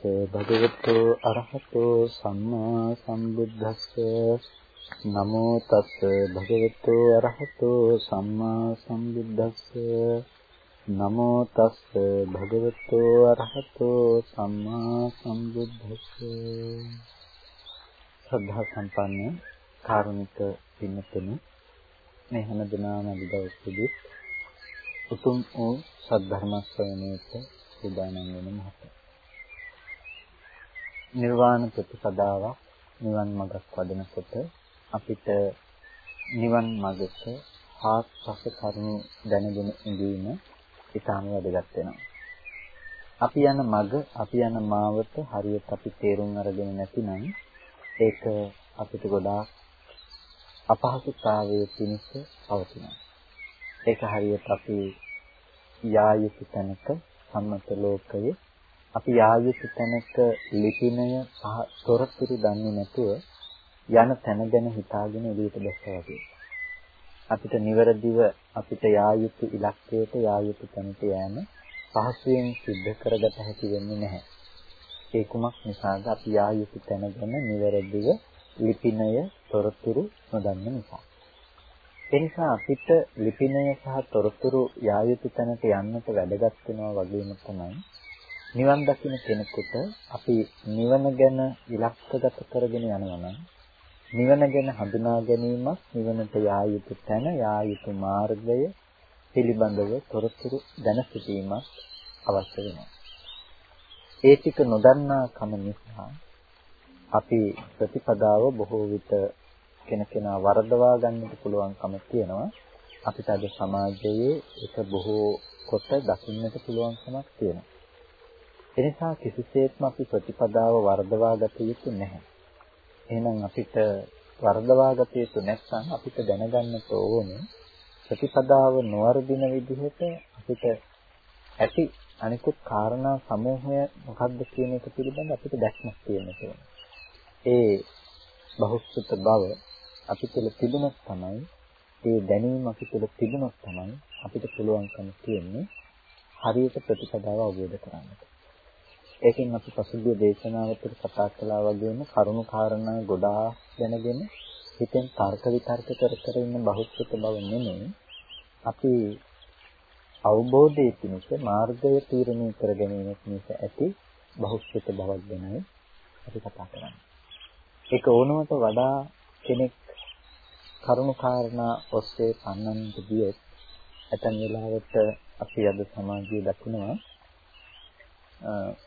තස් භගවතු අරහතෝ සම්මා සම්බුද්දස්ස. නමෝ තස් භගවතු අරහතෝ සම්මා සම්බුද්දස්ස. නමෝ තස් භගවතු අරහතෝ සම්මා සම්බුද්දස්ස. ශ්‍රද්ධා සම්පන්න කාරුණික පින්තුනි මේ හැම දිනම අද දවසේදී උතුම් වූ සද්ධර්ම ශ්‍රවණයට සූදානම් වෙන මොහොත. නිර්වාණ ප්‍රතිපදාවක් නිවන් මඟක් වඩනකොට අපිට නිවන් මඟට හාත්පස කරුණු දැනගෙන ඉඳීම ඉතාම වැදගත් වෙනවා. අපි යන මඟ, අපි යන මාවත හරියට අපි තේරුම් අරගෙන නැතිනම් ඒක අපිට ගොඩාක් අපහසුතාවයේ පිණිස පවතිනවා. ඒක හරියට අපි යා යුතු තැනක සම්මත ලෝකයේ අපි යා යුතු තැනක ලිපිනය සහ තොරතුරු දන්නේ නැතුව යන තැන ගැන හිතාගෙන එළියට දැස්සා වගේ. අපිට නිවැරදිව අපිට යා යුතු ඉලක්කයට යා යුතු තැනට යෑම පහසුවෙන් සිද්ධ කරගත හැකි වෙන්නේ නැහැ. ඒ කුමක් නිසාද අපි යා යුතු තැන ගැන නිවැරදිව ලිපිනය තොරතුරු නොදන්න නිසා. එනිසා අපිට ලිපිනය සහ තොරතුරු යා යුතු තැනට යන්නට වැදගත් වෙනවා වගේම තමයි නිවන් දකින්න කෙනෙකුට අපි නිවන ගැන ඉලක්කගත කරගෙන යනවා නම් නිවන ගැන හඳුනා ගැනීමක් නිවනට යා යුතු තැන යා යුතු මාර්ගය පිළිබඳව තොරතුරු දැන සිටීමක් අවශ්‍ය වෙනවා. ඒ ටික නොදන්නා කම නිසා අපි ප්‍රතිපදාව බොහෝ විට කෙනකෙනා වරදවා ගන්නට පුළුවන්කම තියෙනවා. අපිට අද සමාජයේ ඒක බොහෝ කොට දකින්නට පුළුවන්කමක් තියෙනවා. එනිසා කිසිසේත්ම අපි ප්‍රතිපදාව වරදවා ගත යුතු නැහැ. එහෙනම් අපිට වරදවා ගත යුතු නැත්නම් අපිට දැනගන්න ඕනේ ප්‍රතිපදාව නොවර්ධින විදිහට අපිට ඇති අනිකුත් කාරණා සමූහය මොකක්ද කියන එක පිළිබඳ අපිට දැක්මක් තියෙන්න ඕනේ. ඒ බහුසුත බව අපි තුළ තිබුණොත් තමයි ඒ දැනීම අපි තුළ තිබුණොත් තමයි අපිට පුළුවන්කම තියෙන්නේ හරියට ප්‍රතිපදාව අවබෝධ කරගන්නට. ඒකෙන් අපි පසුගිය දේශනාවට කතා කළා වගේම කරුණු කාරණා ගොඩාක් දැනගෙන හිතෙන් තර්ක විතර්ක කර කර ඉන්න බහුසුත බව නෙමෙයි අපි අවබෝධයේ පිණිස මාර්ගය තීරණය කර ගැනීම පිණිස ඇති බහුසුත බවක් ගැනයි අපි කතා කරන්නේ. ඒක ඕනමට වඩා කෙනෙක් කරුණු කාරණා ඔස්සේ පන්නන්නට ගියොත් ඇතන් වෙලාවට අපි අද සමාජයේ දකිනවා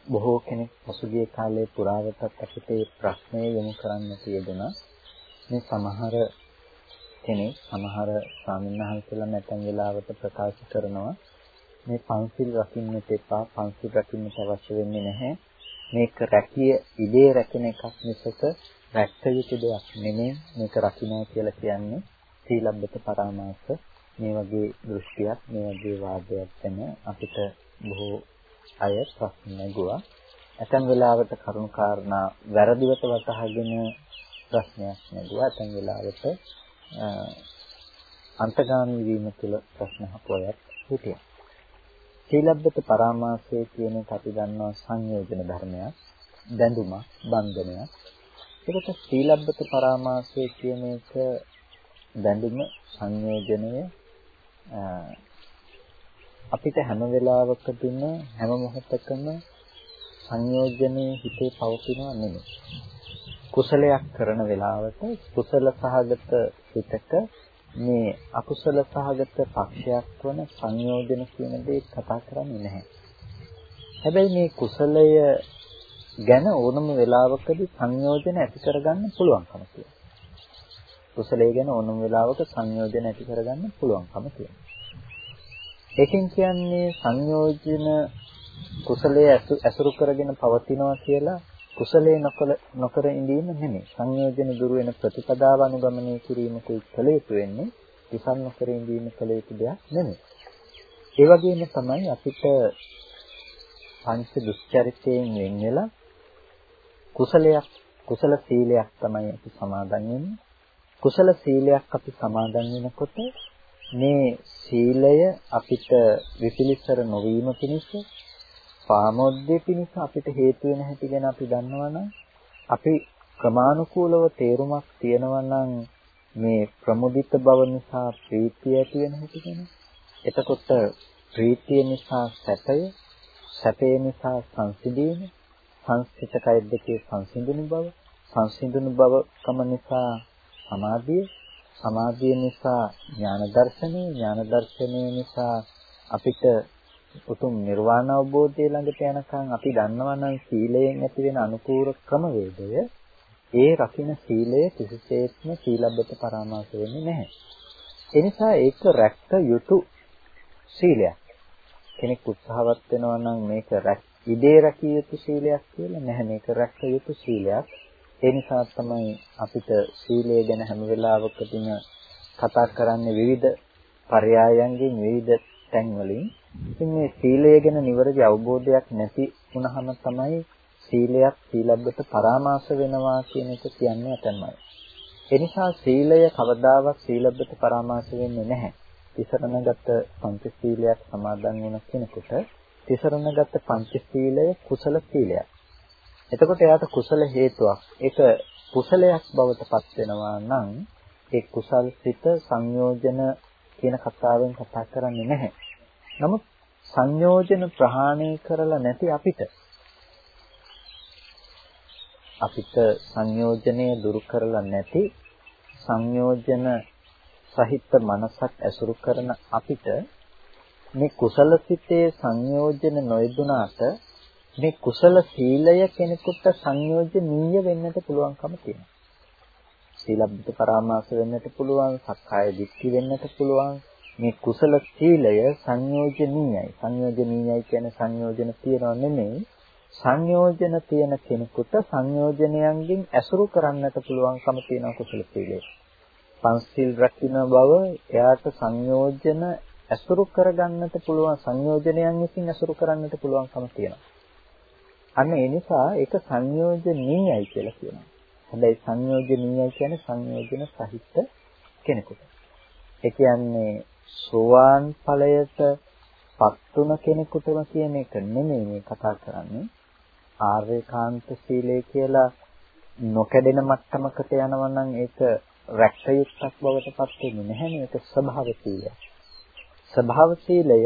බොහෝ කෙනෙක් පසුගිය කාලේ පුරාවටත් අපිට ප්‍රශ්නය යොමු කරන්න තියදුනා. මේ සමහර කෙනෙක් සමහර ස්වාමීන් වහන්සේලා නැතන් වෙලාවට ප්‍රකාශ කරනවා මේ පන්සිල් රකින්නට එපා පන්සිල් රකින්නට අවශ්‍ය වෙන්නේ නැහැ. මේක රැකිය ඉදේ රැකෙන එකක් මිසක රැක්ක යුතු දෙයක් නෙමෙයි. මේක රකින්න කියලා කියන්නේ සීලබ්බත පරාමාස. මේ වගේ දෘෂ්ටියක් මේ වගේ වාදයක් ගැන අපිට බොහෝ අය ප්‍රශ්න නැගුවා. ඇතැම් වෙලාවට කරුණු කාරණා වැරදිවට වටහාගෙන ප්‍රශ්නයක් නැගුවා. ඇතැම් වෙලාවට අන්තගාමී වීම තුළ ප්‍රශ්න හපුවක් හිටියා. සීලබ්බත පරාමාසය කියන එක අපි දන්නවා සංයෝජන ධර්මයක්, බැඳුමක්, බන්ධනයක්. ඒකට සීලබ්බත පරාමාසය කියන එක බැඳුම සංයෝජනය අපිට හැම වෙලාවකදීම හැම මොහොතකම සංයෝජනයේ හිතේ පවතිනව නෙමෙයි. කුසලයක් කරන වෙලාවට කුසල සහගත හිතක මේ අකුසල සහගත පක්ෂයක් වන සංයෝජන කියන දේ කතා කරන්නේ නැහැ. හැබැයි මේ කුසලය ගැන ඕනම වෙලාවකදී සංයෝජන ඇති කරගන්න පුළුවන්කම තියෙනවා. කුසලයේ ගැන ඕනම වෙලාවක සංයෝජන ඇති කරගන්න පුළුවන්කම තියෙනවා. ඒකෙන් කියන්නේ සංයෝජන කුසලයේ ඇසුරු කරගෙන පවතිනවා කියලා කුසලයේ නොකල නොකර ඉඳීම නෙමෙයි. සංයෝජන දුරු වෙන ප්‍රතිපදාව අනුගමනය කිරීමකුයි කළ යුතු වෙන්නේ. විසන් නොකර ඉඳීම කළ යුතු දෙයක් නෙමෙයි. ඒ වගේම තමයි අපිට පංච දුස්චරිතයෙන් වෙන් වෙලා කුසලයක් කුසල සීලයක් තමයි අපි සමාදන් වෙන්නේ. කුසල සීලයක් අපි සමාදන් වෙනකොට මේ සීලය අපිට විපිලිසර නොවීම පිණිස පාමොද්දේ පිණිස අපිට හේතු වෙන හැටි ගැන අපි දන්නවනම් අපි ක්‍රමානුකූලව තේරුමක් තියනවා නම් මේ ප්‍රමුදිත බව නිසා ප්‍රීතිය ඇති වෙන හැටි ගැන. එතකොට ප්‍රීතිය නිසා සැපය සැපේ නිසා සංසිඳීම සංසිතකය දෙකේ සංසිඳුණු බව සංසිඳුණු බව කම නිසා සමාධිය සමාධිය නිසා ඥාන දර්ශනය ඥාන දර්ශනය නිසා අපිට උතුම් නිර්වාණ අවබෝධය ළඟට යනකම් අපි දන්නවා නම් සීලයෙන් ඇති වෙන අනුකූල ක්‍රමවේදය ඒ රකින්න සීලය කිසිසේත්ම සීලබ්බත පරාමාස වෙන්නේ නැහැ. ඒ නිසා ඒක රැක්ක යුතු සීලයක්. කෙනෙක් උත්සාහවත් වෙනවා නම් මේක රැක් ඉදේ රැකිය යුතු සීලයක් කියලා නැහැ මේක රැක්ක යුතු සීලයක්. ඒ නිසා තමයි අපිට සීලය ගැන හැම වෙලාවකදීම කතා කරන්නේ විවිධ පරයයන්ගෙන් විවිධ තැන් වලින්. ඉතින් මේ සීලය ගැන නිවැරදි අවබෝධයක් නැති වුනහම තමයි සීලයක් සීලබ්බත පරාමාස වෙනවා කියන එක කියන්නේ අතමයි. ඒ නිසා සීලය කවදාවත් සීලබ්බත පරාමාස වෙන්නේ නැහැ. තිසරණගත පංචශීලයක් සමාදන් වුණ කෙනෙකුට තිසරණගත පංචශීලය කුසල සීලයක්. එතකොට එයාට කුසල හේතුවක්. ඒක කුසලයක් බවට පත් වෙනවා නම් ඒ කුසල් සිත සංයෝජන කියන කතාවෙන් කතා කරන්නේ නැහැ. නමුත් සංයෝජන ප්‍රහාණය කරලා නැති අපිට අපිට සංයෝජනය දුරු කරලා නැති සංයෝජන සහිත මනසක් ඇසුරු කරන අපිට මේ කුසල සිතේ සංයෝජන නොයදුනාට මේ කුසල සීලය කෙනෙකුට සංයෝජනීය වෙන්නට පුළුවන්කම තියෙනවා. සීලබ්බත පරාමාස වෙන්නට පුළුවන්, සක්කාය දිට්ඨි වෙන්නට පුළුවන්. මේ කුසල සීලය සංයෝජනීයයි. සංයෝජනීයයි කියන්නේ සංයෝජන තියනව නෙමෙයි. සංයෝජන තියෙන කෙනෙකුට සංයෝජනයන්ගෙන් ඇසුරු කරන්නට පුළුවන්කම තියෙන කුසල සීලය. පංචශීල් රකින්න බව එයාට සංයෝජන ඇසුරු කරගන්නට පුළුවන් සංයෝජනයන් විසින් ඇසුරු කරන්නට පුළුවන්කම තියෙනවා. අන්න ඒ නිසා ඒක සංයෝජනීයයි කියලා කියනවා. හැබැයි සංයෝජනීයයි කියන්නේ සංයෝජන සහිත කෙනෙකුට. ඒ කියන්නේ සෝවාන් ඵලයට පත්තුන කෙනෙකුටම කියන එක නෙමෙයි මේ කතා කරන්නේ. ආර්යකාන්ත සීලය කියලා නොකඩෙන මට්ටමකට යනවා නම් ඒක රැක්ෂයුක්තක් බවට පත් වෙන්නේ නැහැ මේක ස්වභාව සීලය. ස්වභාව සීලය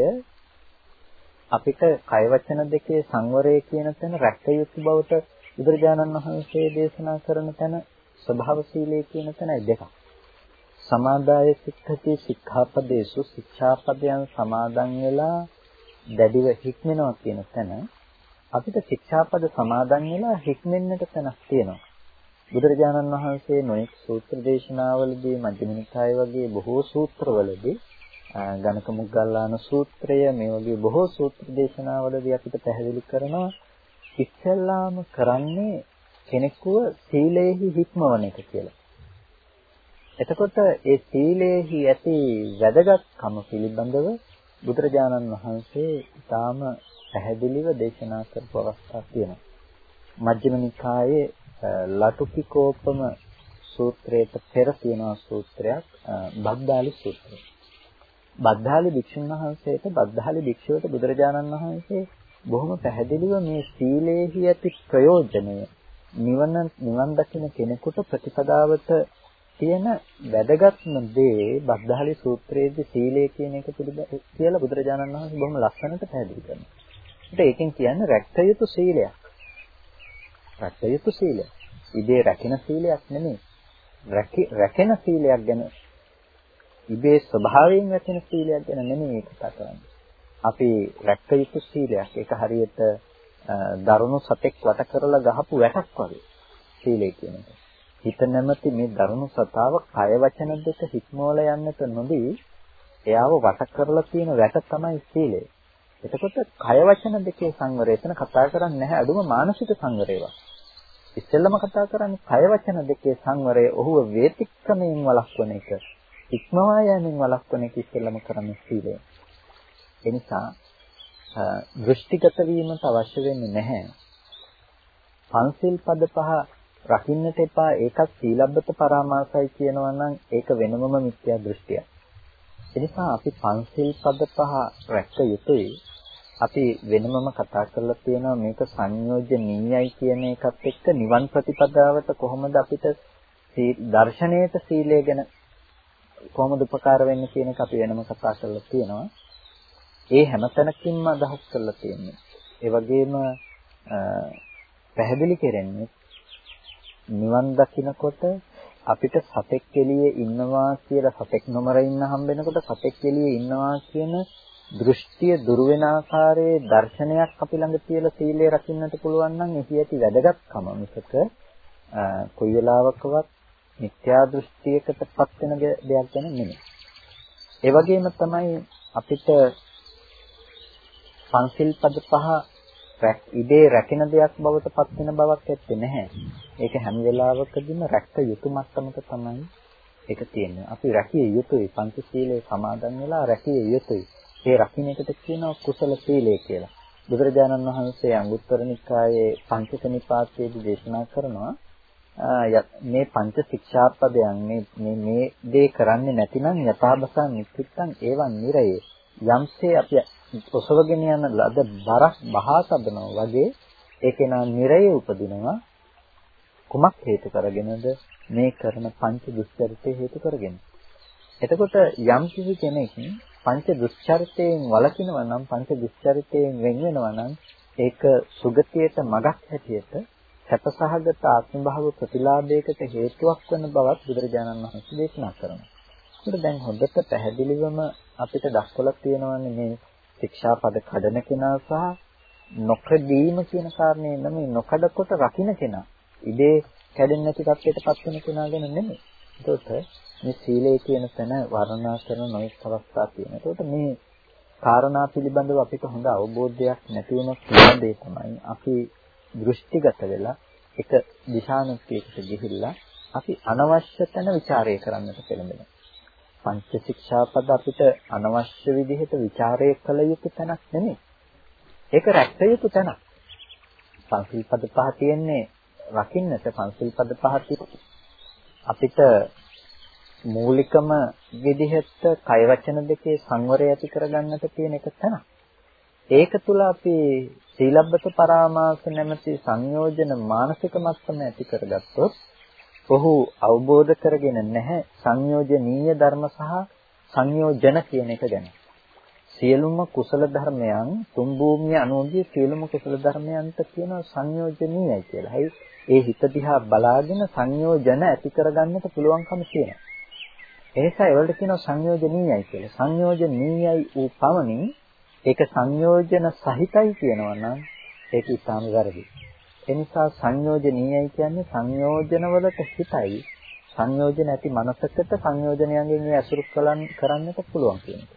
අපිට කය වචන දෙකේ සංවරය කියන තැන රැකයුතු බවට බුදුරජාණන් වහන්සේ දේශනා කරන තැන ස්වභාව සීලය කියන තැනයි දෙකක්. සමාදාය සික්ඛති සික්ඛාපදේසු ශික්ෂාපදයන් සමාදන් වෙලා දැඩිව හික්මනවා කියන තැන අපිට ශික්ෂාපද සමාදන් වෙලා හික්මෙන්නට තැනක් තියෙනවා. බුදුරජාණන් වහන්සේ නොඑක් සූත්‍ර දේශනාවලදී මජ්ක්‍ධිම නිකාය වගේ බොහෝ සූත්‍රවලදී ගණක මුගල්ලාන සූත්‍රය මේ වගේ බොහෝ සූත්‍ර දේශනාවලදී අපිට පැහැදිලි කරනවා ඉස්සෙල්ලාම කරන්නේ කෙනෙකුව සීලේහි හික්මවන එක කියලා. එතකොට ඒ සීලේහි ඇති වැදගත්කම පිළිබඳව බුදුරජාණන් වහන්සේ ඊටාම පැහැදිලිව දේශනා කරපු අවස්ථා තියෙනවා. මජ්ක්‍ධිම නිකායේ ලටුකිකෝපම සූත්‍රයට පෙර තියෙන සූත්‍රයක් බද්දාලි සූත්‍රය. බද්ධාලි භික්ෂුන් වහන්සේට බද්ධාලි භික්ෂුවට බුදුරජාණන් වහන්සේ බොහොම පැහැදිලිව මේ සීලේහි ඇති ප්‍රයෝජනය නිවන නිවන් දකින කෙනෙකුට ප්‍රතිපදාවට තියෙන වැදගත්ම දේ බද්ධාලි සූත්‍රයේදී සීලය කියන එක පිළිබඳ කියලා බුදුරජාණන් වහන්සේ බොහොම ලස්සනට පැහැදිලි කරනවා. ඒත් ඒකෙන් කියන්නේ රැක්ක යුතු සීලයක්. රැක්ක යුතු සීලයක්. ඉබේ රැකෙන සීලයක් නෙමෙයි. රැකෙන සීලයක් ගැන ඉබේ ස්වභාවයෙන් වැටෙන සීලයක් ගැන නෙමෙයි කතා කරන්නේ. අපි රැක්ක යුතු සීලයක්. ඒක හරියට දරුණු සතෙක් වට කරලා ගහපු වැටක් වගේ. සීලය කියන්නේ. හිත නැමැති මේ දරුණු සතාව කය වචන දෙක හික්මවල යන්නට නොදී එයාව වට කරලා තියෙන වැට තමයි සීලය. එතකොට කය වචන දෙකේ සංවරය එතන කතා කරන්නේ නැහැ අඩුම මානසික සංවරයවත්. ඉස්සෙල්ලම කතා කරන්නේ කය වචන දෙකේ සංවරය ඔහුව වේතික්‍රමයෙන් වළක්වන එක. ඉක්මවා යෑමෙන් වළක්වන එක ඉස්සෙල්ලම කරන්නේ සීලය. ඒ නිසා දෘෂ්ටිගත වීමට අවශ්‍ය වෙන්නේ නැහැ. පන්සිල් පද පහ රකින්නට එපා ඒකත් සීලබ්බත පරාමාසයි කියනවා නම් ඒක වෙනමම මිත්‍යා දෘෂ්ටියක්. ඒ නිසා අපි පන්සිල් පද පහ රැක්ක යුතුයි. අපි වෙනමම කතා කරලා තියෙනවා මේක සංයෝජනීයයි කියන එකත් එක්ක නිවන් ප්‍රතිපදාවට කොහොමද අපිට දර්ශනීයට සීලය ගැන කොහොමද උපකාර වෙන්නේ කියන එක අපි වෙනම කතා කරලා තියෙනවා. ඒ හැමතැනකින්ම අදහස් කරලා තියෙන්නේ. ඒ වගේම පැහැදිලි කරන්නේ නිවන් දකින්නකොට අපිට සතෙක් එළියේ ඉන්නවා කියලා සතෙක් නොමර ඉන්න හම්බෙනකොට සතෙක් එළියේ ඉන්නවා කියන දෘෂ්ටිය දුර වෙන ආකාරයේ දර්ශනයක් අපි ළඟ තියලා සීලය රකින්නට පුළුවන් නම් එහි ඇති වැදගත්කම මිසක කොයි වෙලාවකවත් මිත්‍යා දෘෂ්ටියකටපත් වෙන දෙයක් ගැන නෙමෙයි. ඒ වගේම තමයි අපිට පන්සිල් පද පහ ඉබේ රැකෙන දෙයක් බවට පත් වෙන බවක් ඇත්තේ නැහැ. ඒක හැම වෙලාවකදීම රැක්ක යුතු මට්ටමක තමයි ඒක තියෙන්නේ. අපි රැකිය යුතුයි පංචශීලයේ සමාදන් වෙලා රැකිය යුතුයි. ඒ රකින්න එකට කියනවා කුසල සීලය කියලා. බුදුරජාණන් වහන්සේ අංගුත්තර නිකායේ පංචක නිපාතයේදී දේශනා කරනවා මේ පංච ශික්ෂාපදයන් මේ මේ මේ දේ කරන්නේ නැතිනම් යථාබසං නිත්‍යං ඒවන් නිරයේ. යම්සේ අපි ඔසවගෙන යන ලද බරක් බහා තබනවා වගේ ඒකේ නා නිරයේ උපදිනවා. කුමක් හේතු කරගෙනද? මේ කරන පංච දුස්චරිතය හේතු කරගෙන. එතකොට යම් කිසි කෙනෙක් පංච දුස්චරිතයෙන් වළකිනවා නම් පංච දුස්චරිතයෙන් වෙන් වෙනවා නම් ඒක සුගතියට මගක් හැටියට සැපසහගත ආත්ම භාව ප්‍රතිලාභයකට හේතුවක් වන බවත් බුදුරජාණන් වහන්සේ දේශනා කරනවා. ඒකට දැන් හොඳට පැහැදිලිවම අපිට දක්වලා තියෙනවානේ මේ ශික්ෂාපද කඩන කෙනා සහ නොකඩීම කියන කාරණේ නෙමෙයි නොකඩකොට රකින්න කෙනා. ඉබේ කැඩෙන්නේ නැති තත්ත්වයටපත් වෙන කෙනා ගැන නෙමෙයි. ඒකට මේ සීලය කියන තැන වර්ණනා කරන නොයෙක් අවස්ථා තියෙනවා. ඒකට මේ කාරණා පිළිබඳව අපිට හොඳ අවබෝධයක් නැති වුණොත් කියන දේ තමයි අපි දෘෂ්ටිගත වෙලා එක දිශානුකූලයකට ගිහිල්ලා අපි අනවශ්‍ය තැන ਵਿਚාරය කරන්නට පෙළඹෙනවා. පංච ශික්ෂාපද අපිට අනවශ්‍ය විදිහට ਵਿਚාරය කළ යුතු තැනක් නෙමෙයි. ඒක රැක යුතු තැනක්. පංචිල් පද පහ තියෙන්නේ රකින්නට පංචිල් පද පහ අපිට මූලිකම විදිහට කය වචන දෙකේ සංවරය ඇති කරගන්නට තියෙන එක තැනක්. ඒක තුල අපි සීලබ්බත පරාමාස නැමැති සංයෝජන මානසික මට්ටම ඇති කරගත්තොත් ඔහු අවබෝධ කරගෙන නැහැ සංයෝජනීය ධර්ම සහ සංයෝජන කියන එක ගැන. සියලුම කුසල ධර්මයන් තුන් භූමිය අනුෝධිය සියලුම කුසල ධර්මයන්ට කියන සංයෝජනීයයි කියලා. හරි ඒ හිත දිහා බලාගෙන සංයෝජන ඇති කරගන්නට පුළුවන්කම තියෙනවා. එනිසා ඒවලට කියනවා සංයෝජනීයයි කියලා. සංයෝජනීයයි වූ පමණින් ඒක සංයෝජන සහිතයි කියනවා නම් ඒක ඉතාම වැරදි. එනිසා සංයෝජනීයයි කියන්නේ සංයෝජනවලට හිතයි සංයෝජන ඇති මනසකට සංයෝජනයන්ගෙන් ඒ අසුරු කරන්නට පුළුවන් කියන එක.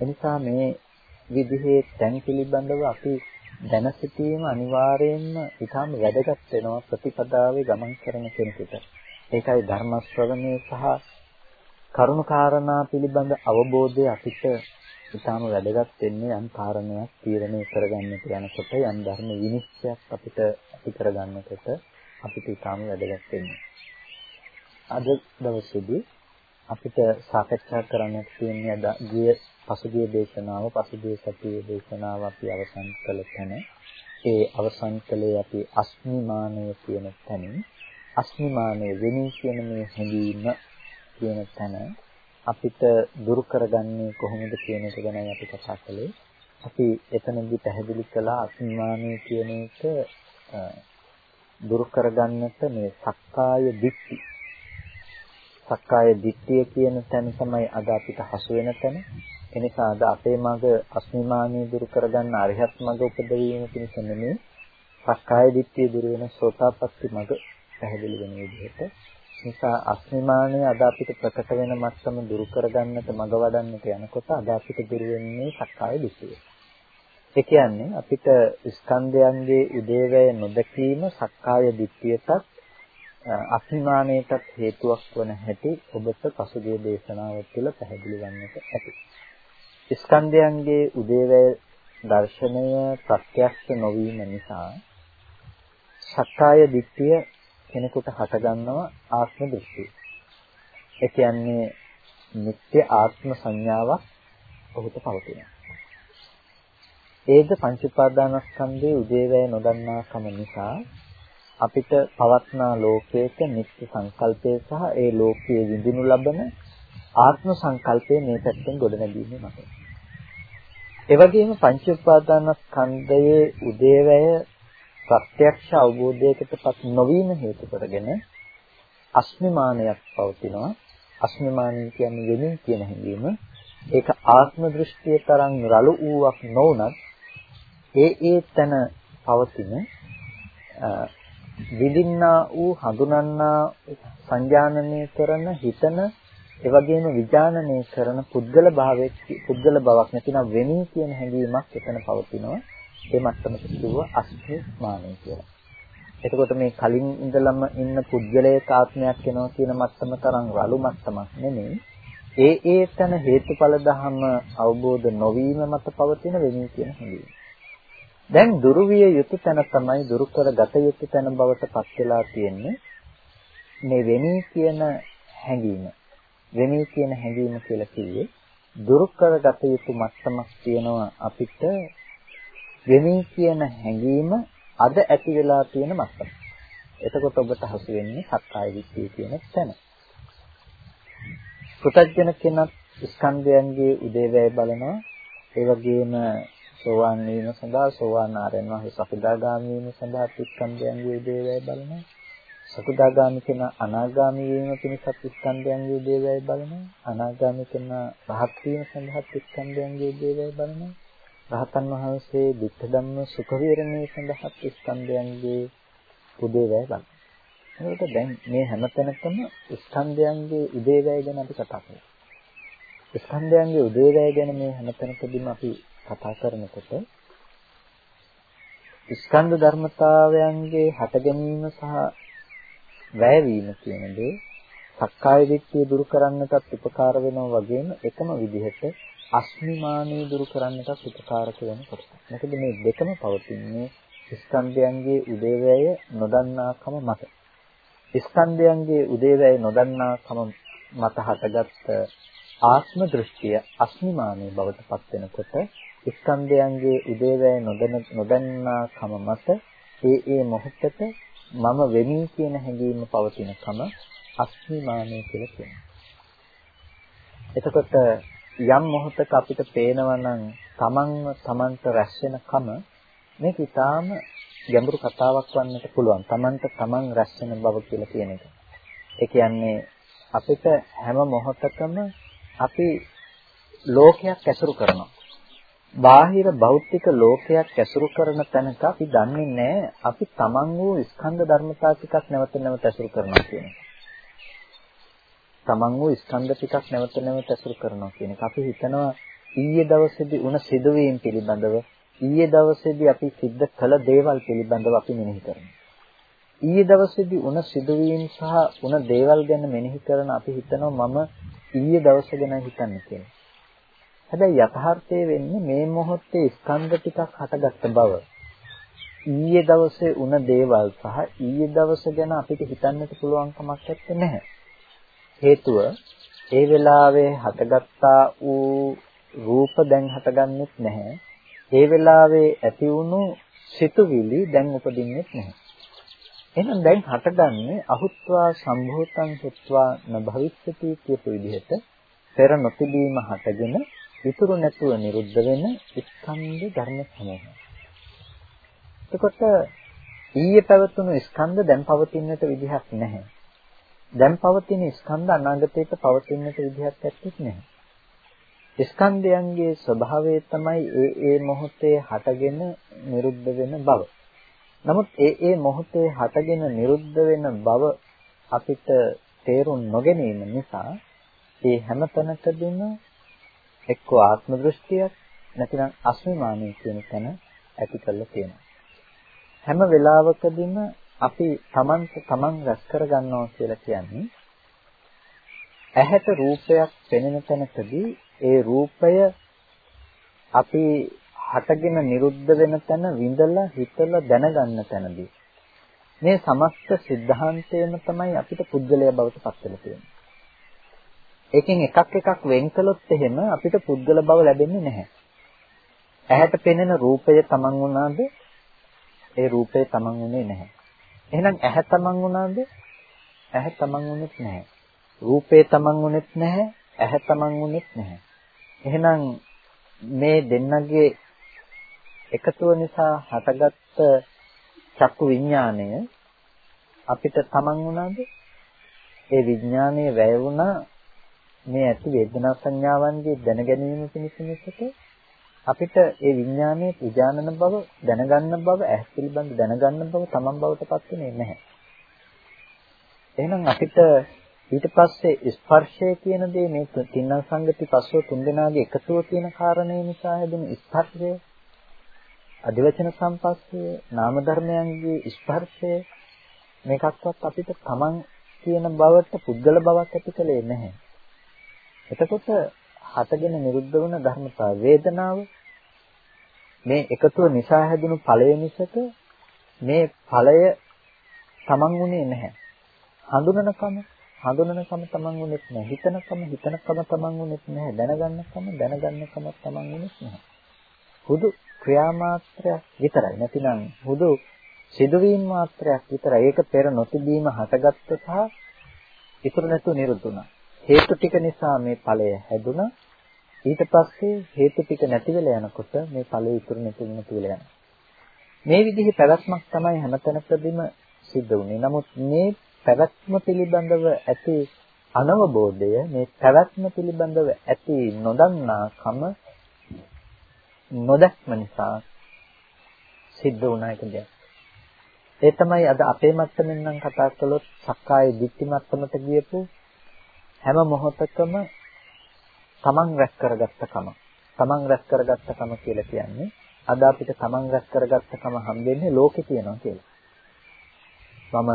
එනිසා මේ විදිහේ තැන් පිළිබඳව අපි දැන සිටීම අනිවාර්යයෙන්ම ඊටම වැදගත් වෙනවා ප්‍රතිපදාවේ ගමන් කරන කෙනෙකුට. ඒකයි ධර්ම ශ්‍රවණය සහ කරුණාකාරණා පිළිබඳ අවබෝධය අපිට ඊටාම වැදගත් වෙන්නේ යම් කාරණයක් තීරණය කරගන්නට යනකොට යම් ධර්ම විනිශ්චයක් අපිට අපි කරගන්නකොට අපිට ඊටාම වැදගත් වෙන්නේ. අද දවසේදී අපිට සාකච්ඡා කරන්නට තියෙන ගිය පසුගිය දේශනාව පසුගිය සතියේ දේශනාව අපි අවසන් කළ තැන. ඒ අවසන් කළේ අපි අස්මිමානය කියන තැනින්. අස්මිමානය වෙනින් කියන මේ හැඟීම කියන තැන. අපිට දුරු කරගන්නේ කොහොමද කියන එක ගැන අපි කතා කළේ. අපි එතනදී පැහැදිලි කළා අස්මිමානය කියන එක දුරු කරගන්නට මේ සක්කාය දිට්ඨි සක්කාය දිට්ඨිය කියන තැන තමයි අද අපිට හසු වෙන තැන. එනිසා අද අපේ මඟ අස්මිමානිය දුරු කරගන්න අරිහත් මඟ උපදවීම පිණිස නෙමෙයි සක්කාය දිට්ඨිය දුරු වෙන සෝතාපට්ටි මඟ පැහැදිලි වෙන විදිහට නිසා අස්මිමානය අද අපිට ප්‍රකට වෙන මට්ටම දුරු කරගන්නට මඟ වඩන්නට යනකොට අද අපිට දුරු වෙන්නේ සක්කාය දිට්ඨිය. ඒ කියන්නේ අපිට ස්කන්ධයන්ගේ උදේවැය නොදකීම සක්කාය දිට්ඨියටත් අස්මිමානයටත් හේතුවක් වන හැටි ඔබට පසුගිය දේශනාව තුළ පැහැදිලි වන්නට ඇති. ස්කන්ධයන්ගේ උදේවැය දර්ශනය ප්‍රත්‍යක්ෂ නොවීම නිසා සක්කාය දිට්ඨිය කෙනෙකුට හටගන්නවා ආත්ම දෘෂ්ටිය. ඒ කියන්නේ නිත්‍ය ආත්ම සංඥාවක් ඔහුට පවතිනවා. ඒද පංච උපාදානස්කන්ධයේ උදේවැය නොදන්නාකම නිසා අපිට පවත්නා ලෝකයක නිත්‍ය සංකල්පය සහ ඒ ලෝකයේ විඳිනු ලබන ආත්ම සංකල්පය මේ පැත්තෙන් ගොඩනැගීමේ මත. ඒ වගේම පංච උපාදානස්කන්ධයේ උදේවැය ප්‍රත්‍යක්ෂ අවබෝධයකටපත් නොවීම හේතු කරගෙන අස්මිමානයක් පවතිනවා. අස්මිමානය කියන්නේ වෙනින් කියන හැඟීම. ඒක ආත්ම දෘෂ්ටිය තරම් රළු වූවක් නොවුනත් ඒ ඒ තන පවතින විඳින්නා වූ හඳුනන්නා සංජානනය කරන හිතන එවැගේම විඥානනය කරන පුද්ගල භාවයක් පුද්ගල බවක් නැතිනම් වෙමි කියන හැඟීමක් එතන පවතිනවා ඒ මට්ටමට කිව්වා අස්මිමානය කියලා. එතකොට මේ කලින් ඉඳලම ඉන්න පුද්ගලයක ආත්මයක් වෙනවා කියන මට්ටම තරම් රළු මට්ටමක් නෙමෙයි. ඒ ඒ තන හේතුඵල ධම අවබෝධ නොවීම මත පවතින වෙමි කියන හැඟීම. දැන් දුරු විය යුතු තැන තමයි දුරු කරගත යුතු තැන බවට පත් වෙලා තියෙන්නේ මේ වෙමි කියන හැඟීම. වෙමි කියන හැඟීම කියලා කිව්වේ දුරු කරගත යුතු මට්ටමක් තියෙනවා අපිට වෙමි කියන හැඟීම අද ඇති වෙලා තියෙන මට්ටම. එතකොට ඔබට හසු වෙන්නේ සක්කාය දිට්ඨිය කියන තැන. පුතඥ කෙනත් ස්කන්ධයන්ගේ උදේවැය බලනවා. ඒ වගේම සෝවාන් වීම සඳහා සෝවාන් ආරයන් වහන්සේ සකදාගාමී වීම සඳහා ස්කන්ධයන්ගේ උදේවැය බලනවා. සකදාගාමී කෙනා අනාගාමී වීම පිණිසත් ස්කන්ධයන්ගේ උදේවැය බලනවා. අනාගාමී කෙනා රහත් වීම සඳහා ස්කන්ධයන්ගේ උදේවැය බලනවා. රහතන් වහන්සේ ධිට්ඨ ධම්ම සුඛ විහරණය සඳහා ස්කන්ධයන්ගේ උදේවැය බලනවා. ඒකට දැන් මේ හැමතැනකම ස්කන්ධයන්ගේ උදේවැය ගැන අපි කතා කරනවා. ස්කන්ධයන්ගේ උදේවැය ගැන මේ හැමතැනකදීම අපි කතා කරනකොට ස්කන්ධ ධර්මතාවයන්ගේ හට ගැනීම සහ වැයවීම කියන දේ සක්කාය දිට්ඨිය දුරු කරන්නටත් උපකාර වෙනවා වගේම එකම විදිහට අස්මිමානිය දුරු කරන්නටත් උපකාරක වෙන කොටස. මොකද මේ දෙකම පවතින්නේ ස්කන්ධයන්ගේ උදේවැය නොදන්නාකම මත. ස්කන්ධයන්ගේ උදේවැය නොදන්නාකම මත හටගත් ආත්ම දෘෂ්ටිය අස්මිමානී බවට පත් වෙනකොට ස්කන්ධයන්ගේ උදේවැය නොදන්නාකම මත ඒ ඒ මොහොතට මම වෙමි කියන හැඟීම පවතිනකම අස්මිමානී කියලා කියනවා. එතකොට යම් මොහොතක අපිට පේනවා නම් තමන්ව තමන්ට රැස් වෙනකම මේක ඊටාම ගැඹුරු කතාවක් වන්නට පුළුවන්. Tamanට Taman රැස් වෙන බව කියලා කියන එක. ඒ කියන්නේ අපිට හැම මොහොතකම අපි ලෝකයක් ඇසුරු කරනවා. බාහිර භෞතික ලෝකයක් ඇසුරු කරන තැනක අපි දන්නේ නැහැ අපි Taman වූ ස්කන්ධ ධර්මතා ටිකක් නැවත නැවත ඇසුරු කරනවා කියන එක. Taman වූ ස්කන්ධ ටිකක් නැවත නැවත ඇසුරු කරනවා කියන එක. අපි හිතනවා ඊයේ දවසේදී උන සිදුවීම් පිළිබඳව ඊයේ දවසේදී අපි සිද්ධ කළ දේවල් පිළිබඳව අපි මෙනෙහි කරනවා. ඊයේ දවසේදී වුණ සිදුවීම් සහ වුණ දේවල් ගැන මෙනෙහි කරන අපි හිතනවා මම ඊයේ දවස ගැන හිතන්නේ කියලා. හැබැයි යථාර්ථයේ වෙන්නේ මේ මොහොතේ ස්කන්ධ ටිකක් හටගත්ත බව. ඊයේ දවසේ වුණ දේවල් සහ ඊයේ දවස ගැන අපිට හිතන්නට පුළුවන් කමක් නැහැ. හේතුව ඒ වෙලාවේ හටගත්තා වූ රූප දැන් හටගන්නෙත් නැහැ. ඒ වෙලාවේ ඇති වුණු සිතුවිලි දැන් උපදින්නේ නැහැ. එහෙනම් දැන් හටගන්නේ අහුත්වා සම්භූතං සත්වා නභවිස්සති කියපු විදිහට පෙර නොතිබීම හටගෙන ඉතුරු නැතුව නිරුද්ධ වෙන ස්කන්ධ ධර්ම සමූහය. එතකොට ඊයේ පැවතුණු ස්කන්ධ දැන් පවතින්නට විදිහක් නැහැ. දැන් පවතින ස්කන්ධ අනාගතයට පවතින්නට විදිහක් ඇත්තෙත් නැහැ. ස්කන්ධයන්ගේ ස්වභාවය තමයි ඒ ඒ මොහොතේ හටගෙන නිරුද්ධ වෙන බව. නමුත් ඒ ඒ මොහොතේ හටගෙන නිරුද්ධ වෙන බව අපිට තේරුම් නොගැනීම නිසා ඒ හැම තැනකදීම එක්ක ආත්ම දෘෂ්ටියක් නැතිනම් අස්මිමානී කියන තැන ඇති කරලා තියෙනවා. හැම වෙලාවකදීම අපි තමන්ට තමන් රැස් කරගන්නවා කියලා කියන්නේ ඇහැට රූපයක් පෙනෙන තැනකදී ඒ රූපය අපි හටගෙන නිරුද්ධ වෙන තැන විඳලා හිතලා දැනගන්න තැනදී මේ සමස්ත સિદ્ધාන්තයම තමයි අපිට පුද්ගලයා බවට පත් වෙලා තියෙන්නේ. ඒකෙන් එකක් එකක් වෙන් කළොත් එහෙම අපිට පුද්ගල බව ලැබෙන්නේ නැහැ. ඇහැට පෙනෙන රූපය තමන් වුණාද? ඒ රූපය තමන් වුණේ නැහැ. එහෙනම් ඇහැ තමන් වුණාද? ඇහැ තමන් වුණෙත් නැහැ. රූපේ තමන් වුණෙත් නැහැ. ඇහැ තමන් වුණෙත් නැහැ. එහෙනම් මේ දෙන්නගේ එකතුව නිසා හටගත්ත චක්කු විඥාණය අපිට තමන් වුණාද? ඒ විඥානයේ වැය වුණා මේ ඇති වේදනා සංඥාවන්ගේ දැනගැනීම පිණිස මිසක අපිට ඒ විඥානයේ විඥානන බව දැනගන්න බව ඇස් පිළිබඳ දැනගන්න බව තමන් බවට පත් වෙන්නේ නැහැ. එහෙනම් අපිට ඊට පස්සේ ස්පර්ශය කියන දේ මේ තින්න සංගති පස්සෝ තුන්දෙනාගේ එකතුව කියන කාරණේ නිසා හැදෙන ස්පර්ශය අධිවචන සම්පස්සය නාම ධර්මයන්ගේ ස්පර්ශය මේකක්වත් අපිට තමන් කියන බවට පුද්ගල බවක් ඇති කලේ නැහැ. එතකොට හටගෙන නිරුද්ධ වුණ ධර්මතා වේදනාව මේ එකතුව නිසා හැදුණු ඵලය මිසක මේ ඵලය තමන් වුණේ නැහැ. හඳුනනකම හඳුනනකම තමන් වුණෙත් නැහැ. හිතනකම හිතනකම තමන් වුණෙත් නැහැ. දැනගන්නකම දැනගන්නකම තමන් වුණෙත් නැහැ. හුදු ක්‍රියාමාත්‍රයක් විතරයි. නැතිනම් හුදු සිදුවීම් මාත්‍රයක් විතරයි. ඒක පෙර නොතිබීම හටගත්ත සහ ඉතුරු නැතුව නිරුද්ධ වුණා. හේතු ටික නිසා මේ ඵලය හැදුනා. ඊට පස්සේ හේතු ටික නැති වෙලා යනකොට මේ ඵලය ඉතුරු නැති නැති වෙලා යනවා. මේ විදිහේ පැවැත්මක් තමයි හැමතැනකදීම සිද්ධ වුනේ. නමුත් මේ පැවැත්ම පිළිබඳව ඇති අනවබෝධය මේ පැවැත්ම පිළිබඳව ඇති නොදන්නාකම නොදැක්ම නිසා සිද්ධ වුණ එක දෙයක්. ඒ තමයි අද අපේ මත්තමින් නම් කතා කළොත් සක්කාය දිට්ඨි මත්තමට ගියපු හැම මොහොතකම තමන් රැස් කරගත්ත කම. තමන් රැස් කරගත්ත කම කියලා කියන්නේ අද අපිට තමන් රැස් කරගත්ත කම හම්බෙන්නේ ලෝකේ තියෙනවා කියලා. මම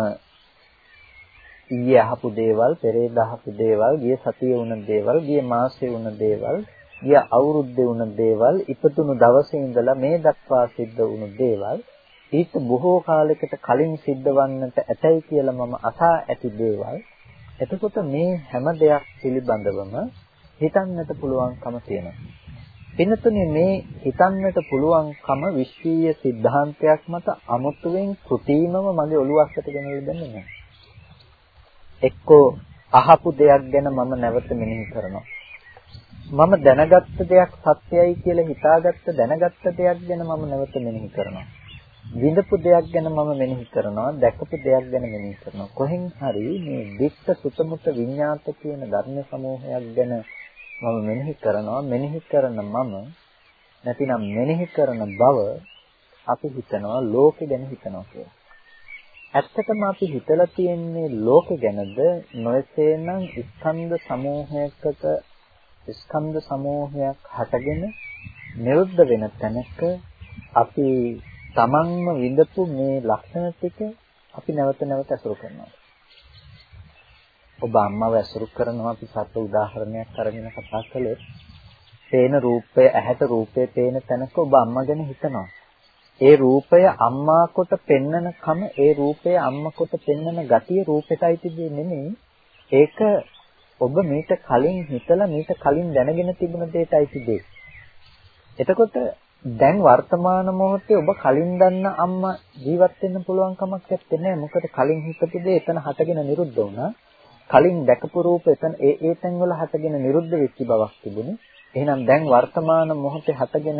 ඊයේ අහපු දේවල්, පෙරේද අහපු දේවල්, ගිය සතියේ වුණ දේවල්, ගිය මාසයේ වුණ දේවල්, ගිය අවුරුද්දේ වුණ දේවල්, ඉපදුණු දවසේ ඉඳලා මේ දක්වා සිද්ධ වුණු දේවල්, ඊට බොහෝ කාලයකට කලින් සිද්ධ වන්නට ඇතයි කියලා මම අසා ඇති දේවල්. එතකොට මේ හැම දෙයක් පිළිබඳවම හිතන්නට පුළුවන්කම තියෙනවා. වෙනතුනේ මේ හිතන්නට පුළුවන්කම විශ්වීය સિદ્ધාන්තයක් මත අමුතුවෙන් කුටීමම මගේ ඔළුව අස්සට ගෙනල්ලා දෙන්නේ නැහැ. එක්කෝ අහපු දෙයක් ගැන මම නැවත මෙනෙහි කරනවා. මම දැනගත්ත දෙයක් සත්‍යයි කියලා හිතාගත්ත දැනගත්ත දෙයක් ගැන මම නැවත මෙනෙහි කරනවා. විඳපු දෙයක් ගැන මම මෙනෙහි කරනවා, දැකපු දෙයක් ගැන මෙනෙහි කරනවා. කොහෙන් හරි මේ විත්ත සුතමුත විඤ්ඤාත කියන ධර්ම සමූහයක් ගැන මම මෙනෙහි කරනවා. මෙනෙහි කරන මම නැතිනම් මෙනෙහි කරන බව අපි හිතනවා ලෝකෙ ගැන හිතනවා කියලා. ඇත්තටම අපි හිතලා තියෙන්නේ ලෝකෙ ගැනද නොයසේනම් ස්කන්ධ සමූහයකට ස්කන්ධ සමූහයක් හටගෙන නිරුද්ධ වෙන තැනක අපි තමන්ම විඳපු මේ ලක්ෂණ ටික අපි නැවත නැවත අසුරු කරනවා. ඔබ අම්මව අසුරු කරනවා අපි සත්‍ය උදාහරණයක් අරගෙන කතා කළොත් පේන රූපය ඇහැට රූපේ පේන තැනක ඔබ අම්මා ගැන හිතනවා. ඒ රූපය අම්මා කොට පෙන්නන කම ඒ රූපය අම්මා කොට පෙන්නන ගතිය රූපෙටයි තිබෙන්නේ නෙමෙයි. ඒක ඔබ මීට කලින් හිතලා මීට කලින් දැනගෙන තිබුණ දෙයටයි තිබේ. එතකොට දැන් වර්තමාන මොහොතේ ඔබ කලින් දන්න අම්මා ජීවත් වෙන්න පුළුවන් කමක් නැත්තේ මොකද කලින් හිතපු දේ එතන හටගෙන නිරුද්ධ වුණා. කලින් දැකපු රූප එතන ඒ ඒ තැන්වල හටගෙන නිරුද්ධ වෙච්ච බවක් තිබුණේ. එහෙනම් දැන් වර්තමාන මොහොතේ හටගෙන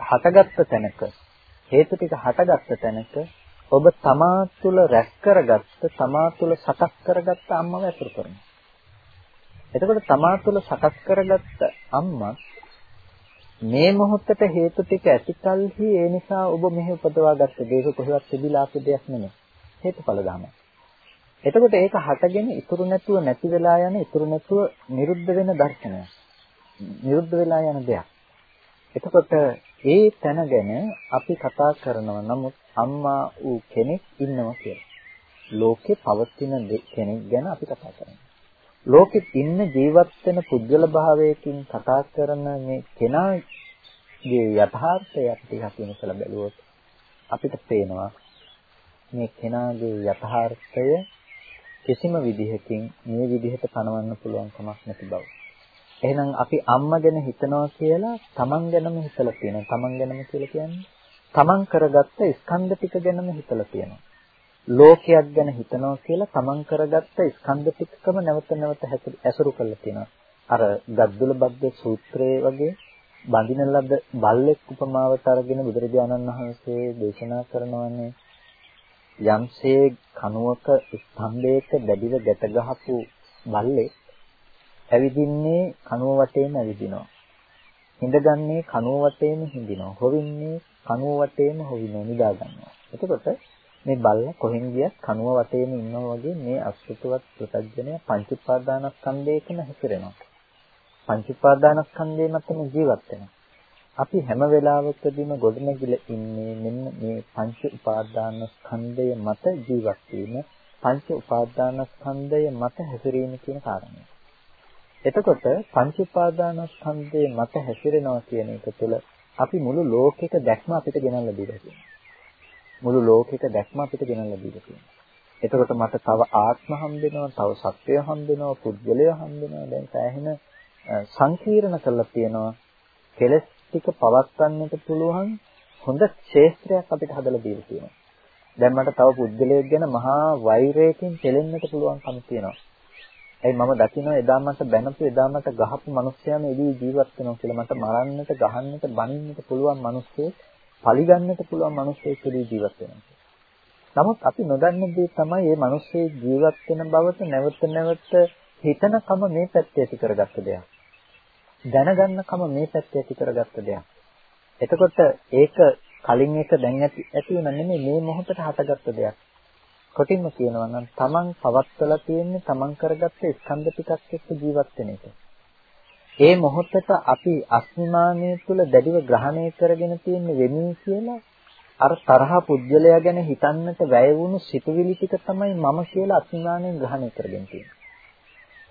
හටගත්ත තැනක හේතු ටික හටගත්ත තැනක ඔබ තමා තුළ රැස් කරගත්ත තමා තුළ සකස් කරගත්ත අම්මව ඇසුරු කරනවා. එතකොට තමා තුළ සකස් කරගත්ත අම්මා මේ මොහොතට හේතු ටික ඇතිකල්හි ඒ නිසා ඔබ මෙහි උපදවාගත්ත දේක කොහෙවත් තිබිලා ආපු දෙයක් නෙමෙයි. හේතුඵල ධම. එතකොට ඒක හටගෙන ඉතුරු නැතුව නැති වෙලා යන ඉතුරු නැතුව නිරුද්ධ වෙන දර්ශනයක්. නිරුද්ධ වෙලා යන දෙයක්. එතකොට ඒ තැන ගැන අපි කතා කරනවා නමුත් අම්මා ඌ කෙනෙක් ඉන්නවා කියලා. ලෝකේ පවතින කෙනෙක් ගැන අපි කතා කරනවා. ලෝකෙ ඉන්න ජීවත් වෙන පුද්ගල භාවයකින් කතා කරන මේ කෙනාගේ යථාර්ථය අපිට හිතලා බැලුවොත් අපිට පේනවා මේ කෙනාගේ යථාර්ථය කිසිම විදිහකින් මේ විදිහට පනවන්න පුළුවන් කමක් නැති බව. එහෙනම් අපි අම්මා ගැන හිතනවා කියලා තමන් ගැනම හිතලා තියෙනවා. තමන් ගැනම කියලා කියන්නේ තමන් කරගත්ත ස්කන්ධ ටික ගැනම හිතලා තියෙනවා. ලෝකයක් ගැන හිතනවා කියලා තමන් කරගත්ත ස්කන්ධ ටිකකම නැවත නැවත ඇසුරු කරලා තියෙනවා. අර ගද්දුල බද්ද සූත්‍රයේ වගේ බඳින ලද බල්ලෙක් උපමාවට අරගෙන බුදුරජාණන් වහන්සේ දේශනා කරනවානේ යම්සේ කනුවක ස්තම්භයක දැඩිව ගැට ගහපු බල්ලෙක් ඇවිදින්නේ කනුව වටේම ඇවිදිනවා. හිඳගන්නේ කනුව වටේම හිඳිනවා. හොවින්නේ කනුව වටේම හොවිනවා නිදා ගන්නවා. එතකොට මේ බල්ලා කොහෙන් ගියත් කනුව වටේම ඉන්නවා වගේ මේ අසුතවත් ප්‍රත්‍යඥය පංච උපාදානස්කන්ධයකම හැසිරෙනවා. පංච උපාදානස්කන්ධය මතම ජීවත් වෙනවා. අපි හැම වෙලාවකදීම ගොඩනැගිලා ඉන්නේ මෙන්න මේ පංච උපාදානස්කන්ධය මත ජීවත් වීම පංච උපාදානස්කන්ධය මත හැසිරීම කියන කාරණය. එතකොට පංච උපාදානස්කන්ධයේ මත හැසිරෙනවා කියන එක තුළ අපි මුළු ලෝකෙක දැක්ම අපිට ගෙනල්ලා දීලා තියෙනවා. මුළු ලෝකෙක දැක්ම අපිට ගෙනල්ලා දීලා තියෙනවා. එතකොට මට තව ආත්ම හම්බෙනවා, තව සත්වය හම්බෙනවා, පුද්ගලය හම්බෙනවා. දැන් සෑහෙන සංකීර්ණ කරලා තියෙනවා. කෙලස් ටික පවත්වන්නට පුළුවන් හොඳ ක්ෂේත්‍රයක් අපිට හදලා දීලා තියෙනවා. දැන් මට තව පුද්ගලයෙක් ගැන මහා වෛරයකින් පෙලෙන්නට පුළුවන්කම තියෙනවා. ඒ මම දකිනවා එදා මට බැනපු එදා මට ගහපු මිනිස්සයාම එදී ජීවත් වෙනවා කියලා මට මරන්නට ගහන්නට බනින්නට පුළුවන් මිනිස්සෙක් පරිගන්නට පුළුවන් මිනිස්සෙක් එදී ජීවත් වෙනවා. නමුත් අපි නොදන්න දේ තමයි මේ මිනිස්සේ ජීවත් වෙන බවට නැවත නැවත හිතනකම මේ පැත්තේ ඇති කරගත්ත දෙයක්. දැනගන්නකම මේ පැත්තේ ඇති කරගත්ත දෙයක්. එතකොට ඒක කලින් එක දැන් ඇති ඇති වෙන නෙමෙයි මේ මොහොතට හටගත්ත දෙයක්. කොටින්ම කියනවා නම් තමන් පවත්වලා තියෙන්නේ තමන් කරගත්ත ස්කන්ධ ටිකක් එක්ක ජීවත් වෙන එක. ඒ මොහොතට අපි අස්මිමානය තුළ දැඩිව ග්‍රහණය කරගෙන තියෙන වෙමී කියලා අර තරහ පුද්ගලයා ගැන හිතන්නට වැය වුණු සිතුවිලි ටික තමයි මම කියලා අස්මිමානයෙන් ග්‍රහණය කරගෙන තියෙන්නේ.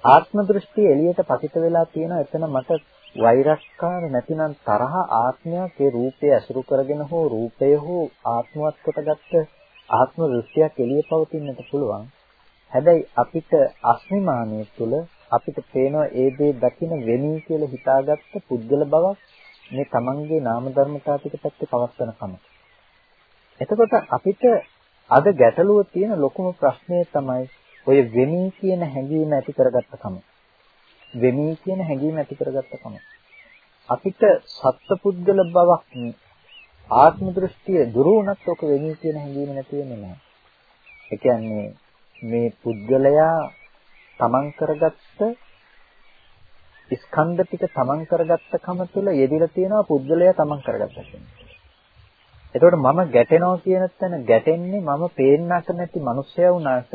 ආත්ම දෘෂ්ටිය එළියට පතිත වෙලා තියෙන එතන මට වෛරස්කාර නැතිනම් තරහ ආත්මයක් ඒ රූපය අසුරු කරගෙන හෝ රූපය හෝ ආත්මවත් කොටගත්ත ආත්ම දෘෂ්ටියක් එළිය පවතින්නට පුළුවන්. හැබැයි අපිට අස්මිමානය තුළ අපිට පේනවා ඒ දේ දකින වෙමී කියලා හිතාගත්ත පුද්ගල බවක් මේ Tamanගේ නාම ධර්මතා ටික පැත්තේ පවස්තන කම. එතකොට අපිට අද ගැටලුව තියෙන ලොකුම ප්‍රශ්නය තමයි ඔය වෙමී කියන හැඟීම ඇති කරගත්ත කම. වෙමී කියන හැඟීම ඇති කරගත්ත කම. අපිට සත්පුද්ගල බවක් ආත්ම දෘෂ්ටිය දුරු වුණත් ඔක වෙමී කියන හැඟීම නැති වෙන්නේ නැහැ. ඒ කියන්නේ මේ පුද්ගලයා තමන් කරගත්ත ස්කන්ධ ටික තමන් කරගත්ත කම තුළ යෙදিলা තියෙනවා පුද්ගලයා තමන් කරගත්ත කෙනෙක්. එතකොට මම ගැටෙනවා කියන තැන ගැටෙන්නේ මම පේන්නට නැති මිනිසයා වුණාට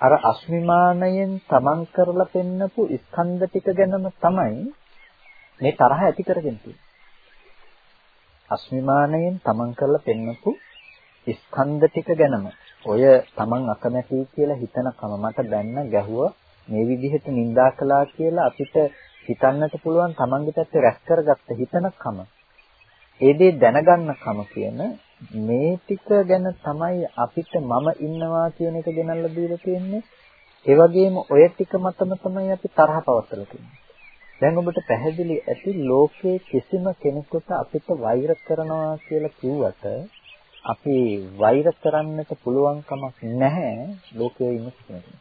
අර අස්මිමානයෙන් තමන් කරලා පෙන්නපු ස්කන්ධ ටික ගැනම තමයි මේ තරහ ඇති කරගෙන තියෙන්නේ. අස්මිමානයෙන් තමන් කරලා පෙන්නපු ස්කන්ධ ටික ගැනම ඔය තමන් අකමැති කියලා හිතනකම මට දැන්න ගැහුවා මේ විදිහට නිඳා කළා කියලා අපිට හිතන්නට පුළුවන් තමන්ගේ පැත්තේ රැස් කරගත්ත හිතනකම ඒ දේ දැනගන්නකම කියන මේ ටික ගැන තමයි අපිට මම ඉන්නවා කියන එක ගෙනල්ලා දීලා තියෙන්නේ. ඒ වගේම ඔය ටික මතම තමයි අපි තරහ පවත්වලා තියෙන්නේ. දැන් ඔබට පැහැදිලි ඇති ලෝකයේ කිසිම කෙනෙකුට අපිට වෛර කරනවා කියලා කිව්වට අපි වෛර කරන්නට පුළුවන් කමක් නැහැ ලෝකයේ ඉන්න කෙනෙකුට.